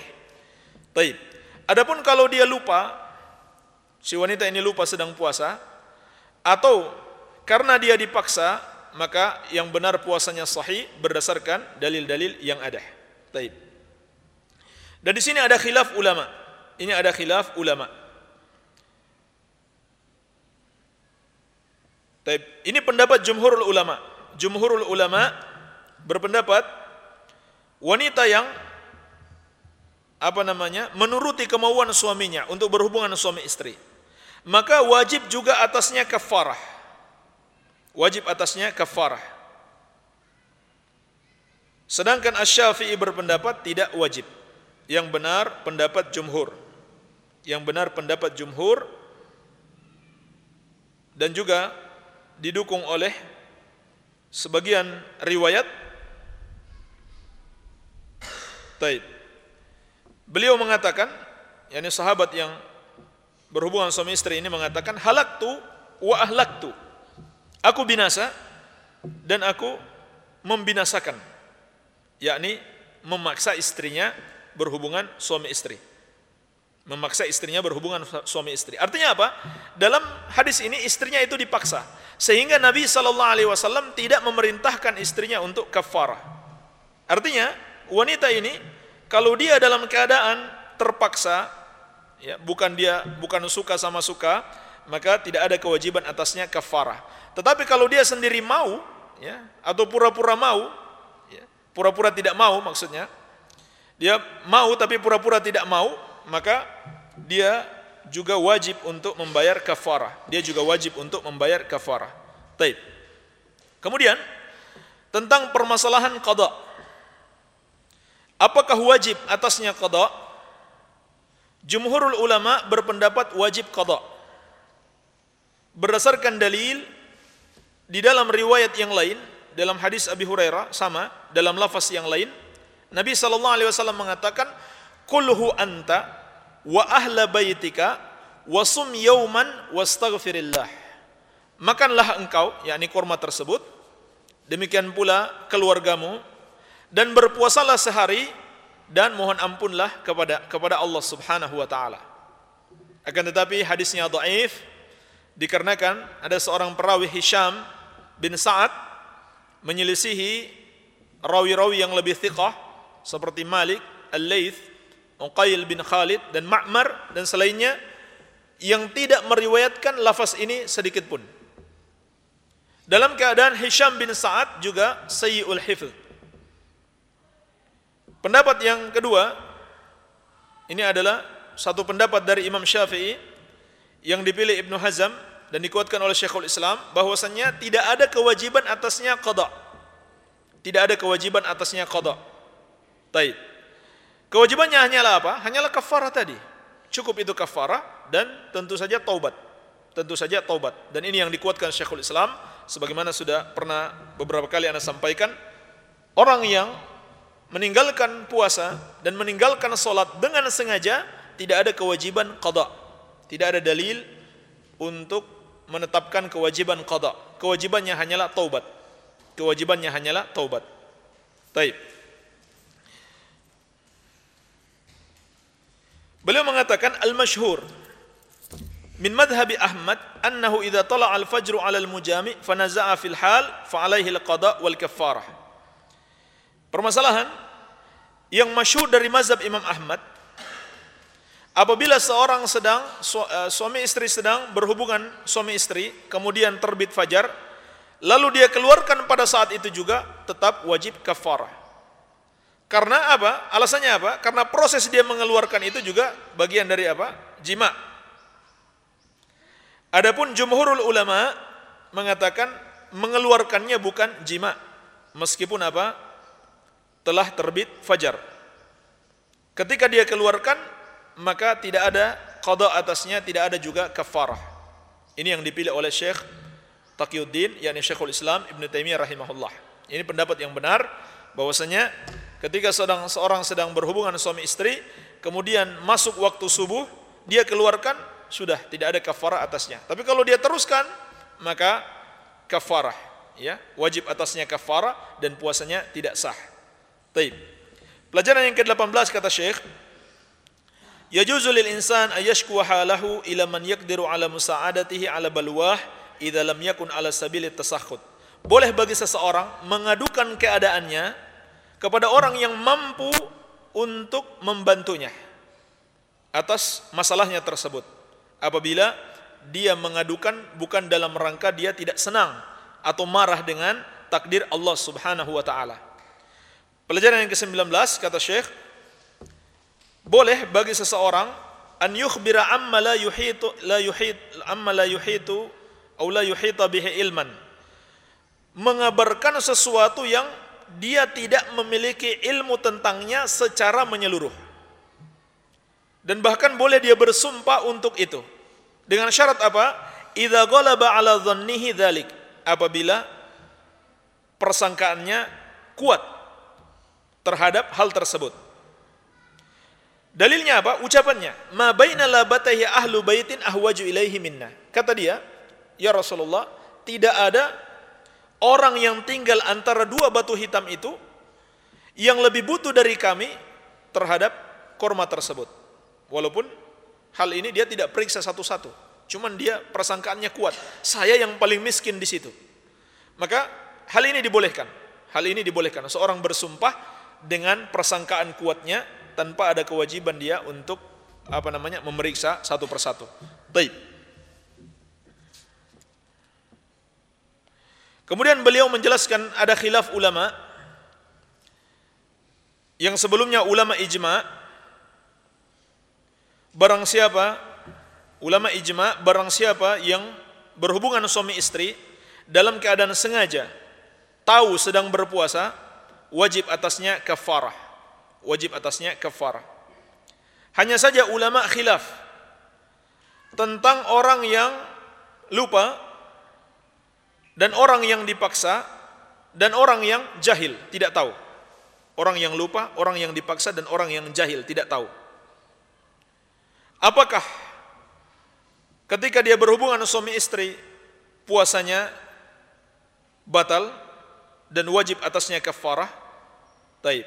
S1: Baik. Adapun kalau dia lupa, si wanita ini lupa sedang puasa, atau karena dia dipaksa, maka yang benar puasanya sahih berdasarkan dalil-dalil yang ada. Baik. Dan di sini ada khilaf ulama. Ini ada khilaf ulama. Baik. Ini pendapat jumhurul ulama. Jumhurul ulama berpendapat wanita yang apa namanya menuruti kemauan suaminya untuk berhubungan suami istri maka wajib juga atasnya kafarah. Wajib atasnya kafarah. Sedangkan asy-syafi'i berpendapat tidak wajib. Yang benar pendapat jumhur. Yang benar pendapat jumhur dan juga didukung oleh sebagian riwayat Taib. Beliau mengatakan, yakni sahabat yang berhubungan suami istri ini mengatakan, halaktu wa ahlaktu. Aku binasa dan aku membinasakan. Yakni memaksa istrinya berhubungan suami istri. Memaksa istrinya berhubungan suami istri. Artinya apa? Dalam hadis ini istrinya itu dipaksa. Sehingga Nabi SAW tidak memerintahkan istrinya untuk kafarah. Artinya wanita ini kalau dia dalam keadaan terpaksa ya bukan dia bukan suka sama suka maka tidak ada kewajiban atasnya kafarah. Tetapi kalau dia sendiri mau ya atau pura-pura mau ya, pura-pura tidak mau maksudnya dia mau tapi pura-pura tidak mau maka dia juga wajib untuk membayar kafarah. Dia juga wajib untuk membayar kafarah. Taib. kemudian tentang permasalahan qada Apakah wajib atasnya qada? Jumhurul ulama berpendapat wajib qada. Berdasarkan dalil di dalam riwayat yang lain, dalam hadis Abi Hurairah sama, dalam lafaz yang lain, Nabi sallallahu alaihi wasallam mengatakan, "Kulhu anta wa ahla baitika wa sum yauman wastaghfirillah." Makanlah engkau, yakni kurma tersebut, demikian pula keluargamu dan berpuasalah sehari dan mohon ampunlah kepada kepada Allah Subhanahu wa taala. Akan tetapi hadisnya dhaif dikarenakan ada seorang perawi Hisham bin Sa'ad menyelisihi rawi-rawi yang lebih thiqah seperti Malik, Al-Laits, Uqail bin Khalid dan Ma'mar dan selainnya yang tidak meriwayatkan lafaz ini sedikit pun. Dalam keadaan Hisham bin Sa'ad juga sayyi'ul hifz Pendapat yang kedua ini adalah satu pendapat dari Imam Syafi'i yang dipilih Ibnu Hazm dan dikuatkan oleh Syekhul Islam bahwasannya tidak ada kewajiban atasnya qada. Tidak ada kewajiban atasnya qada. Baik. Kewajibannya hanyalah apa? Hanyalah kafarah tadi. Cukup itu kafarah dan tentu saja taubat. Tentu saja taubat. Dan ini yang dikuatkan Syekhul Islam sebagaimana sudah pernah beberapa kali Anda sampaikan orang yang meninggalkan puasa dan meninggalkan sholat dengan sengaja tidak ada kewajiban qada. Tidak ada dalil untuk menetapkan kewajiban qada. Kewajibannya hanyalah taubat. Kewajibannya hanyalah taubat. Taib. Beliau mengatakan al-masyhur min madhhabi Ahmad annahu idza tala'a al-fajru 'ala al-mujami' fanaza'a fil hal fa 'alaihi al-qada' wal kaffarah. Permasalahan yang masyhur dari mazhab Imam Ahmad apabila seorang sedang eh, suami istri sedang berhubungan suami istri kemudian terbit fajar lalu dia keluarkan pada saat itu juga tetap wajib kafarah. Karena apa? Alasannya apa? Karena proses dia mengeluarkan itu juga bagian dari apa? Jima. Adapun jumhurul ulama mengatakan mengeluarkannya bukan jima. Meskipun apa? Telah terbit fajar. Ketika dia keluarkan maka tidak ada qada atasnya, tidak ada juga kafarah. Ini yang dipilih oleh Syekh Taqiyuddin yakni Syekhul Islam Ibn Taimiyah rahimahullah. Ini pendapat yang benar bahwasanya ketika sedang seorang sedang berhubungan suami istri, kemudian masuk waktu subuh, dia keluarkan, sudah tidak ada kafarah atasnya. Tapi kalau dia teruskan, maka kafarah, ya, wajib atasnya kafarah dan puasanya tidak sah. Taib. Pelajaran yang ke-18 kata Syekh, Yajuzu lil insan ayashku halahu ila man yaqdiru ala musa'adatihi ala balwah idza lam yakun ala sabili tasakhut. Boleh bagi seseorang mengadukan keadaannya kepada orang yang mampu untuk membantunya atas masalahnya tersebut. Apabila dia mengadukan bukan dalam rangka dia tidak senang atau marah dengan takdir Allah Subhanahu wa taala. Pelajaran yang ke-19 kata Syekh boleh bagi seseorang an yukhbira amma la yuhitu la yuhit amma la yuhitu atau la yuhita bihi ilman mengabarkan sesuatu yang dia tidak memiliki ilmu tentangnya secara menyeluruh. Dan bahkan boleh dia bersumpah untuk itu. Dengan syarat apa? Idza ghalaba ala dhannihi dzalik. Apabila persangkaannya kuat terhadap hal tersebut. Dalilnya apa? Ucapannya, "Ma baina labatahi ahlu baitin ahwaju ilaihi minna." Kata dia, "Ya Rasulullah, tidak ada orang yang tinggal antara dua batu hitam itu yang lebih butuh dari kami terhadap korma tersebut. Walaupun hal ini dia tidak periksa satu-satu, cuman dia persangkaannya kuat. Saya yang paling miskin di situ. Maka hal ini dibolehkan. Hal ini dibolehkan. Seorang bersumpah dengan persangkaan kuatnya tanpa ada kewajiban dia untuk apa namanya memeriksa satu persatu. Baik. Kemudian beliau menjelaskan ada khilaf ulama yang sebelumnya ulama ijma barang siapa ulama ijma barang siapa yang berhubungan suami istri dalam keadaan sengaja tahu sedang berpuasa wajib atasnya kafarah wajib atasnya kafarah hanya saja ulama khilaf tentang orang yang lupa dan orang yang dipaksa dan orang yang jahil tidak tahu. Orang yang lupa, orang yang dipaksa dan orang yang jahil tidak tahu. Apakah ketika dia berhubungan suami istri puasanya batal dan wajib atasnya kafarah? Taib.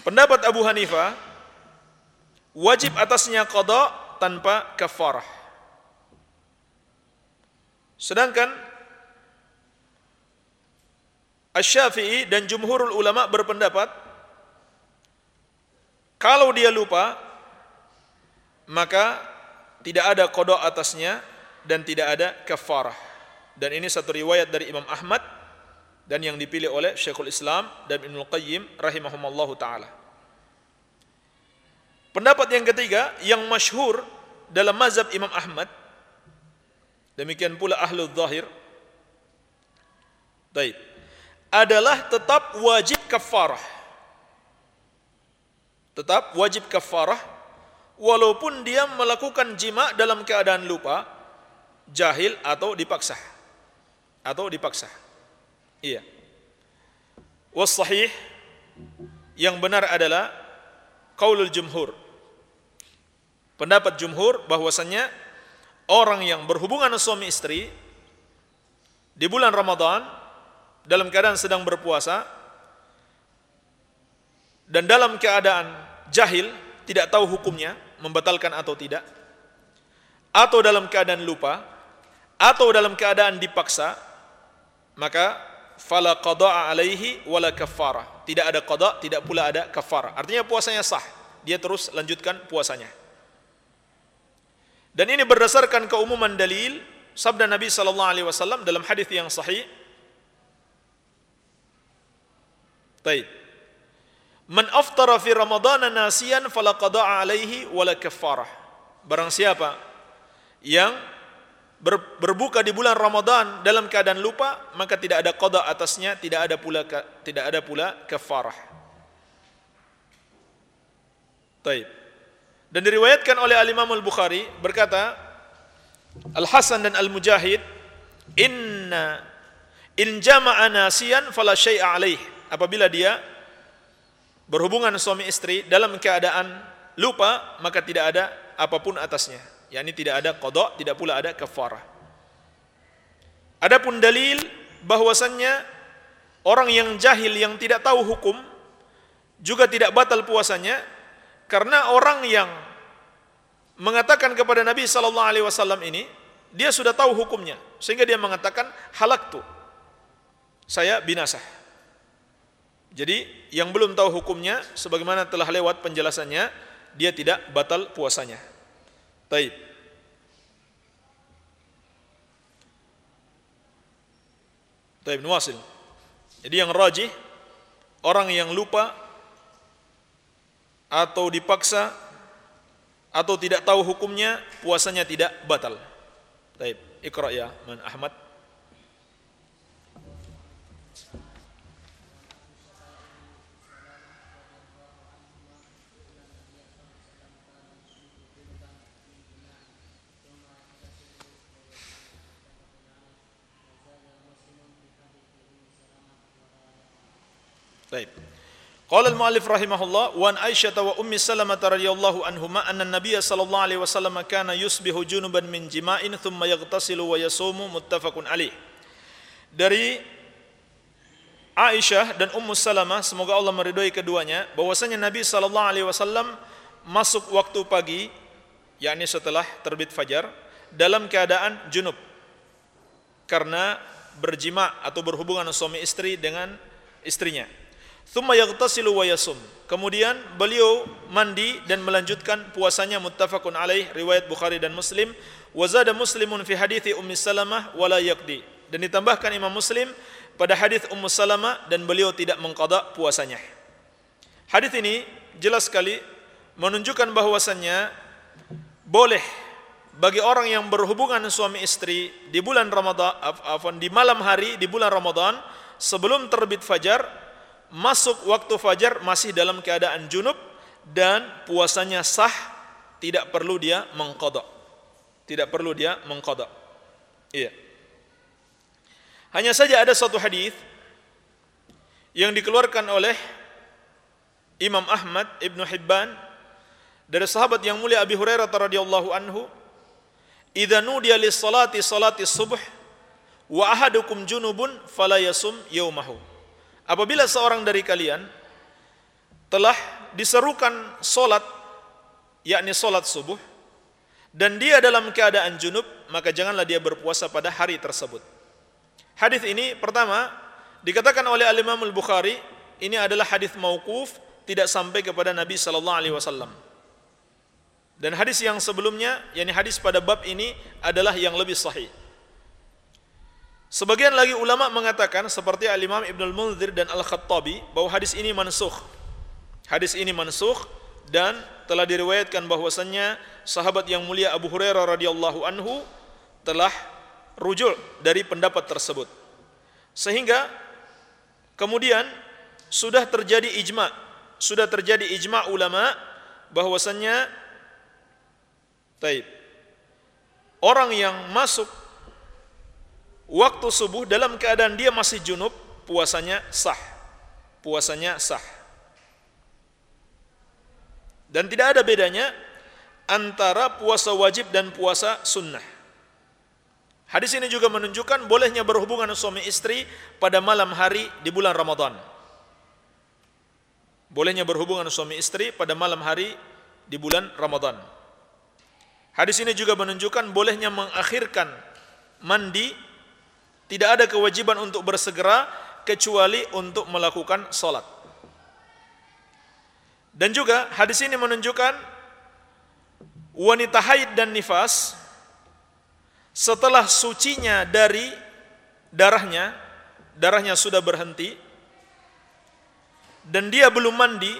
S1: Pendapat Abu Hanifah wajib atasnya qada tanpa kafarah. Sedangkan Asy-Syafi'i dan jumhurul ulama berpendapat kalau dia lupa maka tidak ada kodok atasnya dan tidak ada kafarah. Dan ini satu riwayat dari Imam Ahmad dan yang dipilih oleh Syekhul Islam dan Ibnu Qayyim rahimahumallahu taala. Pendapat yang ketiga yang masyhur dalam mazhab Imam Ahmad Demikian pula ahlu zahir. Baik. Adalah tetap wajib kafarah. Tetap wajib kafarah walaupun dia melakukan jima dalam keadaan lupa, jahil atau dipaksa. Atau dipaksa. Iya. Was sahih yang benar adalah qaulul jumhur. Pendapat jumhur bahwasanya orang yang berhubungan suami istri di bulan Ramadan dalam keadaan sedang berpuasa dan dalam keadaan jahil tidak tahu hukumnya membatalkan atau tidak atau dalam keadaan lupa atau dalam keadaan dipaksa maka fala qada'a alaihi wala kafarah tidak ada qada tidak pula ada kafarah artinya puasanya sah dia terus lanjutkan puasanya dan ini berdasarkan keumuman dalil sabda Nabi sallallahu alaihi wasallam dalam hadis yang sahih. Baik. Man aftara fi Ramadan nasiyan fala qada'a alaihi wala kaffarah. Barang siapa yang ber, berbuka di bulan Ramadan dalam keadaan lupa, maka tidak ada qada atasnya, tidak ada pula tidak ada pula kafarah. Baik. Dan diriwayatkan oleh Al-Imam Al-Bukhari berkata Al-Hasan dan Al-Mujahid inna in jama'a nasiyan fala syai'a alaih apabila dia berhubungan suami istri dalam keadaan lupa maka tidak ada apa pun atasnya yakni tidak ada qada tidak pula ada kafarah adapun dalil bahwasannya orang yang jahil yang tidak tahu hukum juga tidak batal puasanya karena orang yang mengatakan kepada Nabi sallallahu alaihi wasallam ini, dia sudah tahu hukumnya, sehingga dia mengatakan halaktu. Saya binasa. Jadi yang belum tahu hukumnya sebagaimana telah lewat penjelasannya, dia tidak batal puasanya. Taib. Taib nuasil. Jadi yang rajih orang yang lupa atau dipaksa atau tidak tahu hukumnya puasanya tidak batal. Baik, ikra ya Man Ahmad. Baik. Qala al-mu'allif rahimahullah wa an Aisyah wa ummi Salamah radhiyallahu anhuma anna an-nabiy sallallahu alaihi wasallam kana yusbihu junuban min jima'in thumma yaghtasilu wa yasumu muttafaqun alaih. Dari Aisyah dan Ummu Salamah semoga Allah meridhai keduanya bahwasanya Nabi sallallahu alaihi wasallam masuk waktu pagi yakni setelah terbit fajar dalam keadaan junub karena berjima atau berhubungan suami istri dengan istrinya Thumma yaghtasilu wa yasum. Kemudian beliau mandi dan melanjutkan puasanya muttafaqun alaih riwayat Bukhari dan Muslim. Wa zada Muslimun fi hadithi Ummi Salamah wala yaqdi. Dan ditambahkan Imam Muslim pada hadis Ummu Salamah dan beliau tidak mengqada puasanya. Hadis ini jelas sekali menunjukkan bahwasannya boleh bagi orang yang berhubungan suami istri di bulan Ramadan di malam hari di bulan Ramadan sebelum terbit fajar masuk waktu fajar masih dalam keadaan junub dan puasanya sah tidak perlu dia mengkodok tidak perlu dia mengkodok iya. Hanya saja ada satu hadis yang dikeluarkan oleh Imam Ahmad Ibnu Hibban dari sahabat yang mulia Abi Hurairah radhiyallahu anhu idza nudiya lis salati salati subuh wa ahadukum junubun fala yasum yaumahu Apabila seorang dari kalian telah diserukan solat, yakni solat subuh, dan dia dalam keadaan junub, maka janganlah dia berpuasa pada hari tersebut. Hadis ini pertama dikatakan oleh Al Imam Al Bukhari ini adalah hadis mauquf tidak sampai kepada Nabi sallallahu alaihi wasallam. Dan hadis yang sebelumnya, yakni hadis pada bab ini adalah yang lebih sahih. Sebagian lagi ulama mengatakan seperti Al-Imam Ibn Al-Munzir dan Al-Khattabi bahwa hadis ini mansuh. Hadis ini mansuh dan telah diriwayatkan bahwasannya sahabat yang mulia Abu Hurairah radhiyallahu anhu telah rujuk dari pendapat tersebut. Sehingga kemudian sudah terjadi ijma, sudah terjadi ijma ulama bahwasannya taib orang yang masuk waktu subuh dalam keadaan dia masih junub puasanya sah puasanya sah. Dan tidak ada bedanya antara puasa wajib dan puasa sunnah. Hadis ini juga menunjukkan bolehnya berhubungan suami istri pada malam hari di bulan Ramadan. Bolehnya berhubungan suami istri pada malam hari di bulan Ramadan. Hadis ini juga menunjukkan bolehnya mengakhirkan mandi tidak ada kewajiban untuk bersegera kecuali untuk melakukan solat. Dan juga hadis ini menunjukkan wanita haid dan nifas setelah sucinya dari darahnya, darahnya sudah berhenti dan dia belum mandi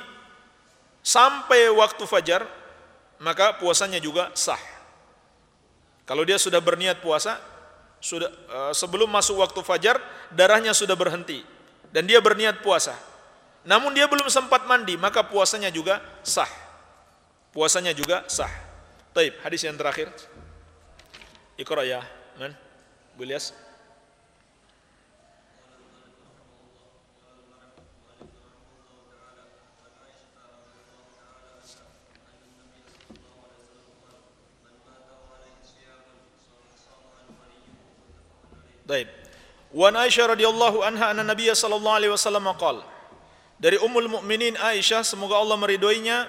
S1: sampai waktu fajar, maka puasanya juga sah. Kalau dia sudah berniat puasa, sudah uh, sebelum masuk waktu fajar darahnya sudah berhenti dan dia berniat puasa. Namun dia belum sempat mandi, maka puasanya juga sah. Puasanya juga sah. Taib, hadis yang terakhir. Iqra ya, man. Bulias. Baik. Wan Aisyah radhiyallahu anha anna Nabiy sallallahu alaihi wasallam qaal. Dari Ummul Mukminin Aisyah semoga Allah meridhoinya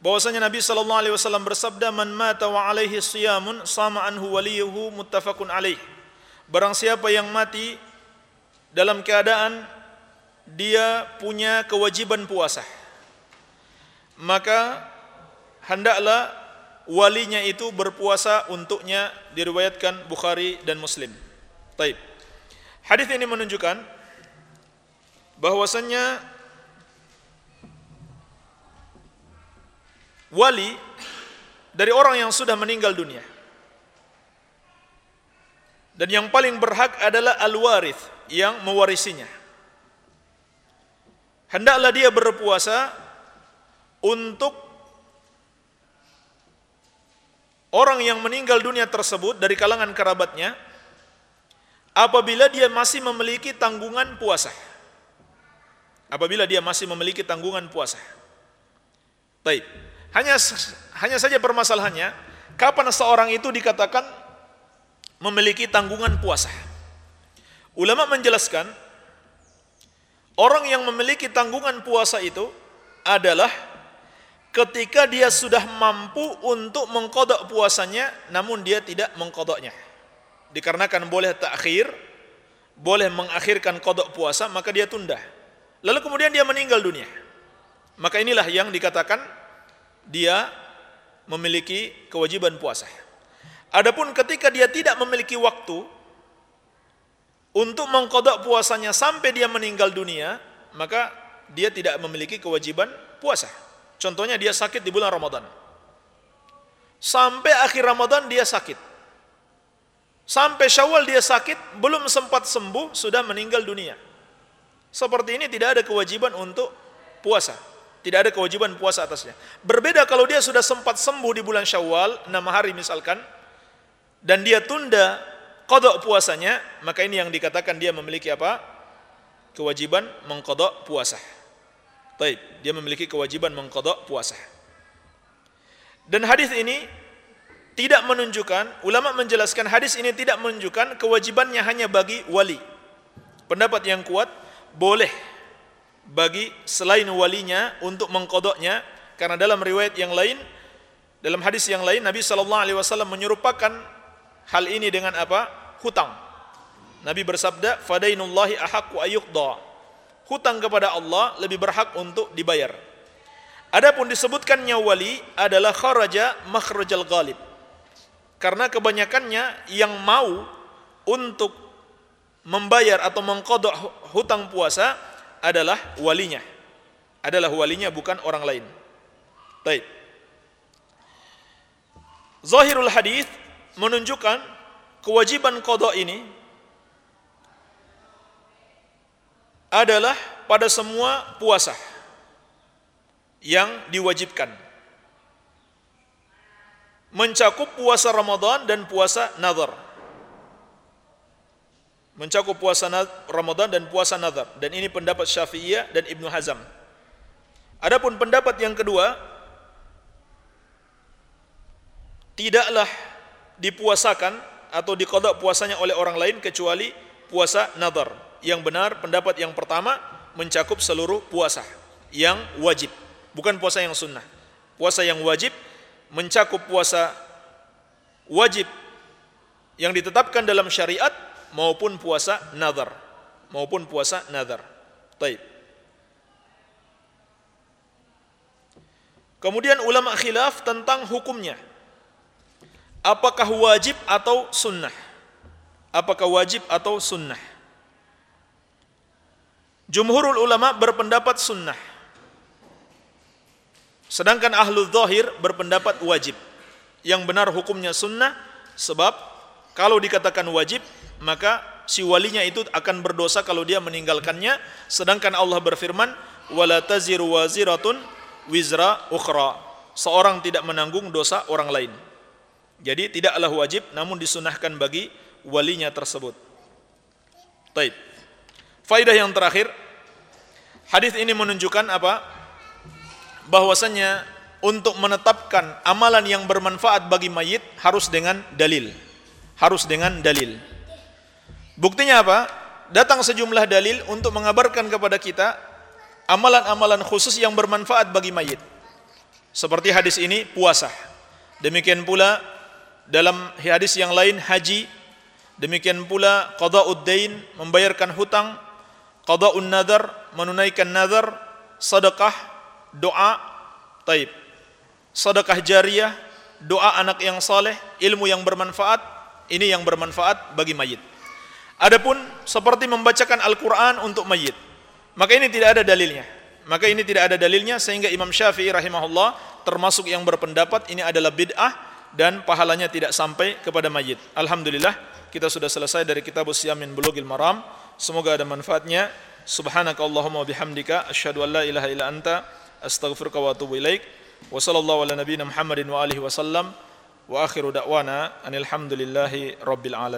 S1: bahwasanya Nabi sallallahu alaihi wasallam bersabda man mata wa alaihi siyamun sama anhu waliyuhu muttafaqun alaih. Barang siapa yang mati dalam keadaan dia punya kewajiban puasa maka hendaklah walinya itu berpuasa untuknya diriwayatkan Bukhari dan Muslim. Taib. Hadis ini menunjukkan bahwasannya wali dari orang yang sudah meninggal dunia. Dan yang paling berhak adalah al-warith yang mewarisinya. Hendaklah dia berpuasa untuk orang yang meninggal dunia tersebut dari kalangan kerabatnya apabila dia masih memiliki tanggungan puasa. Apabila dia masih memiliki tanggungan puasa. Baik. Hanya hanya saja permasalahannya kapan seorang itu dikatakan memiliki tanggungan puasa. Ulama menjelaskan orang yang memiliki tanggungan puasa itu adalah ketika dia sudah mampu untuk mengkodok puasanya namun dia tidak mengkodoknya dikarenakan boleh takhir, boleh mengakhirkan kodok puasa, maka dia tunda. Lalu kemudian dia meninggal dunia. Maka inilah yang dikatakan dia memiliki kewajiban puasa. Adapun ketika dia tidak memiliki waktu untuk mengkodok puasanya sampai dia meninggal dunia, maka dia tidak memiliki kewajiban puasa. Contohnya dia sakit di bulan Ramadan. Sampai akhir Ramadan dia sakit Sampai Syawal dia sakit, belum sempat sembuh, sudah meninggal dunia. Seperti ini tidak ada kewajiban untuk puasa. Tidak ada kewajiban puasa atasnya. Berbeda kalau dia sudah sempat sembuh di bulan Syawal, enam hari misalkan, dan dia tunda kodok puasanya, maka ini yang dikatakan dia memiliki apa? Kewajiban mengkodok puasa. Taib, dia memiliki kewajiban mengkodok puasa. Dan hadis ini tidak menunjukkan, ulama menjelaskan hadis ini tidak menunjukkan kewajibannya hanya bagi wali. Pendapat yang kuat, boleh bagi selain walinya untuk mengkodoknya, karena dalam riwayat yang lain, dalam hadis yang lain, Nabi Shallallahu Alaihi Wasallam menyerupakan hal ini dengan apa? Hutang. Nabi bersabda, "Fadainullahi ahakku ayukda." Hutang kepada Allah lebih berhak untuk dibayar. Adapun disebutkannya wali adalah kharaja makhrajal ghalib karena kebanyakannya yang mau untuk membayar atau mengkodok hutang puasa adalah walinya. Adalah walinya bukan orang lain. Baik. Zahirul hadis menunjukkan kewajiban kodok ini adalah pada semua puasa yang diwajibkan mencakup puasa Ramadan dan puasa nazar. mencakup puasa Ramadan dan puasa nazar dan ini pendapat Syafi'iyah dan Ibnu Hazam. Adapun pendapat yang kedua tidaklah dipuasakan atau dikodok puasanya oleh orang lain kecuali puasa nazar. Yang benar pendapat yang pertama mencakup seluruh puasa yang wajib, bukan puasa yang sunnah. Puasa yang wajib mencakup puasa wajib yang ditetapkan dalam syariat maupun puasa nazar maupun puasa nazar. Taib. Kemudian ulama khilaf tentang hukumnya. Apakah wajib atau sunnah? Apakah wajib atau sunnah? Jumhurul ulama berpendapat sunnah. Sedangkan ahlu zahir berpendapat wajib. Yang benar hukumnya sunnah sebab kalau dikatakan wajib maka si walinya itu akan berdosa kalau dia meninggalkannya. Sedangkan Allah berfirman wala taziru waziratun wizra ukhra. Seorang tidak menanggung dosa orang lain. Jadi tidaklah wajib namun disunahkan bagi walinya tersebut. Taib. Faidah yang terakhir. Hadis ini menunjukkan apa bahwasanya untuk menetapkan amalan yang bermanfaat bagi mayit harus dengan dalil harus dengan dalil Buktinya apa? Datang sejumlah dalil untuk mengabarkan kepada kita amalan-amalan khusus yang bermanfaat bagi mayit. Seperti hadis ini puasa. Demikian pula dalam hadis yang lain haji. Demikian pula qada'ud dain membayarkan hutang, qada'un nadar menunaikan nadar, sedekah, doa, taib. Sedekah jariah, doa anak yang saleh, ilmu yang bermanfaat, ini yang bermanfaat bagi mayit. Adapun seperti membacakan Al-Quran untuk mayit, maka ini tidak ada dalilnya. Maka ini tidak ada dalilnya sehingga Imam Syafi'i rahimahullah termasuk yang berpendapat ini adalah bid'ah dan pahalanya tidak sampai kepada mayit. Alhamdulillah kita sudah selesai dari kitab Siyamin Bulughil Maram. Semoga ada manfaatnya. Subhanakallahumma bihamdika asyhadu an la ilaha illa anta أستغفرك وأتوب إليك. وصلى الله على نبينا محمد وآله وسلم. وآخر دعوانا أن الحمد لله رب العالمين.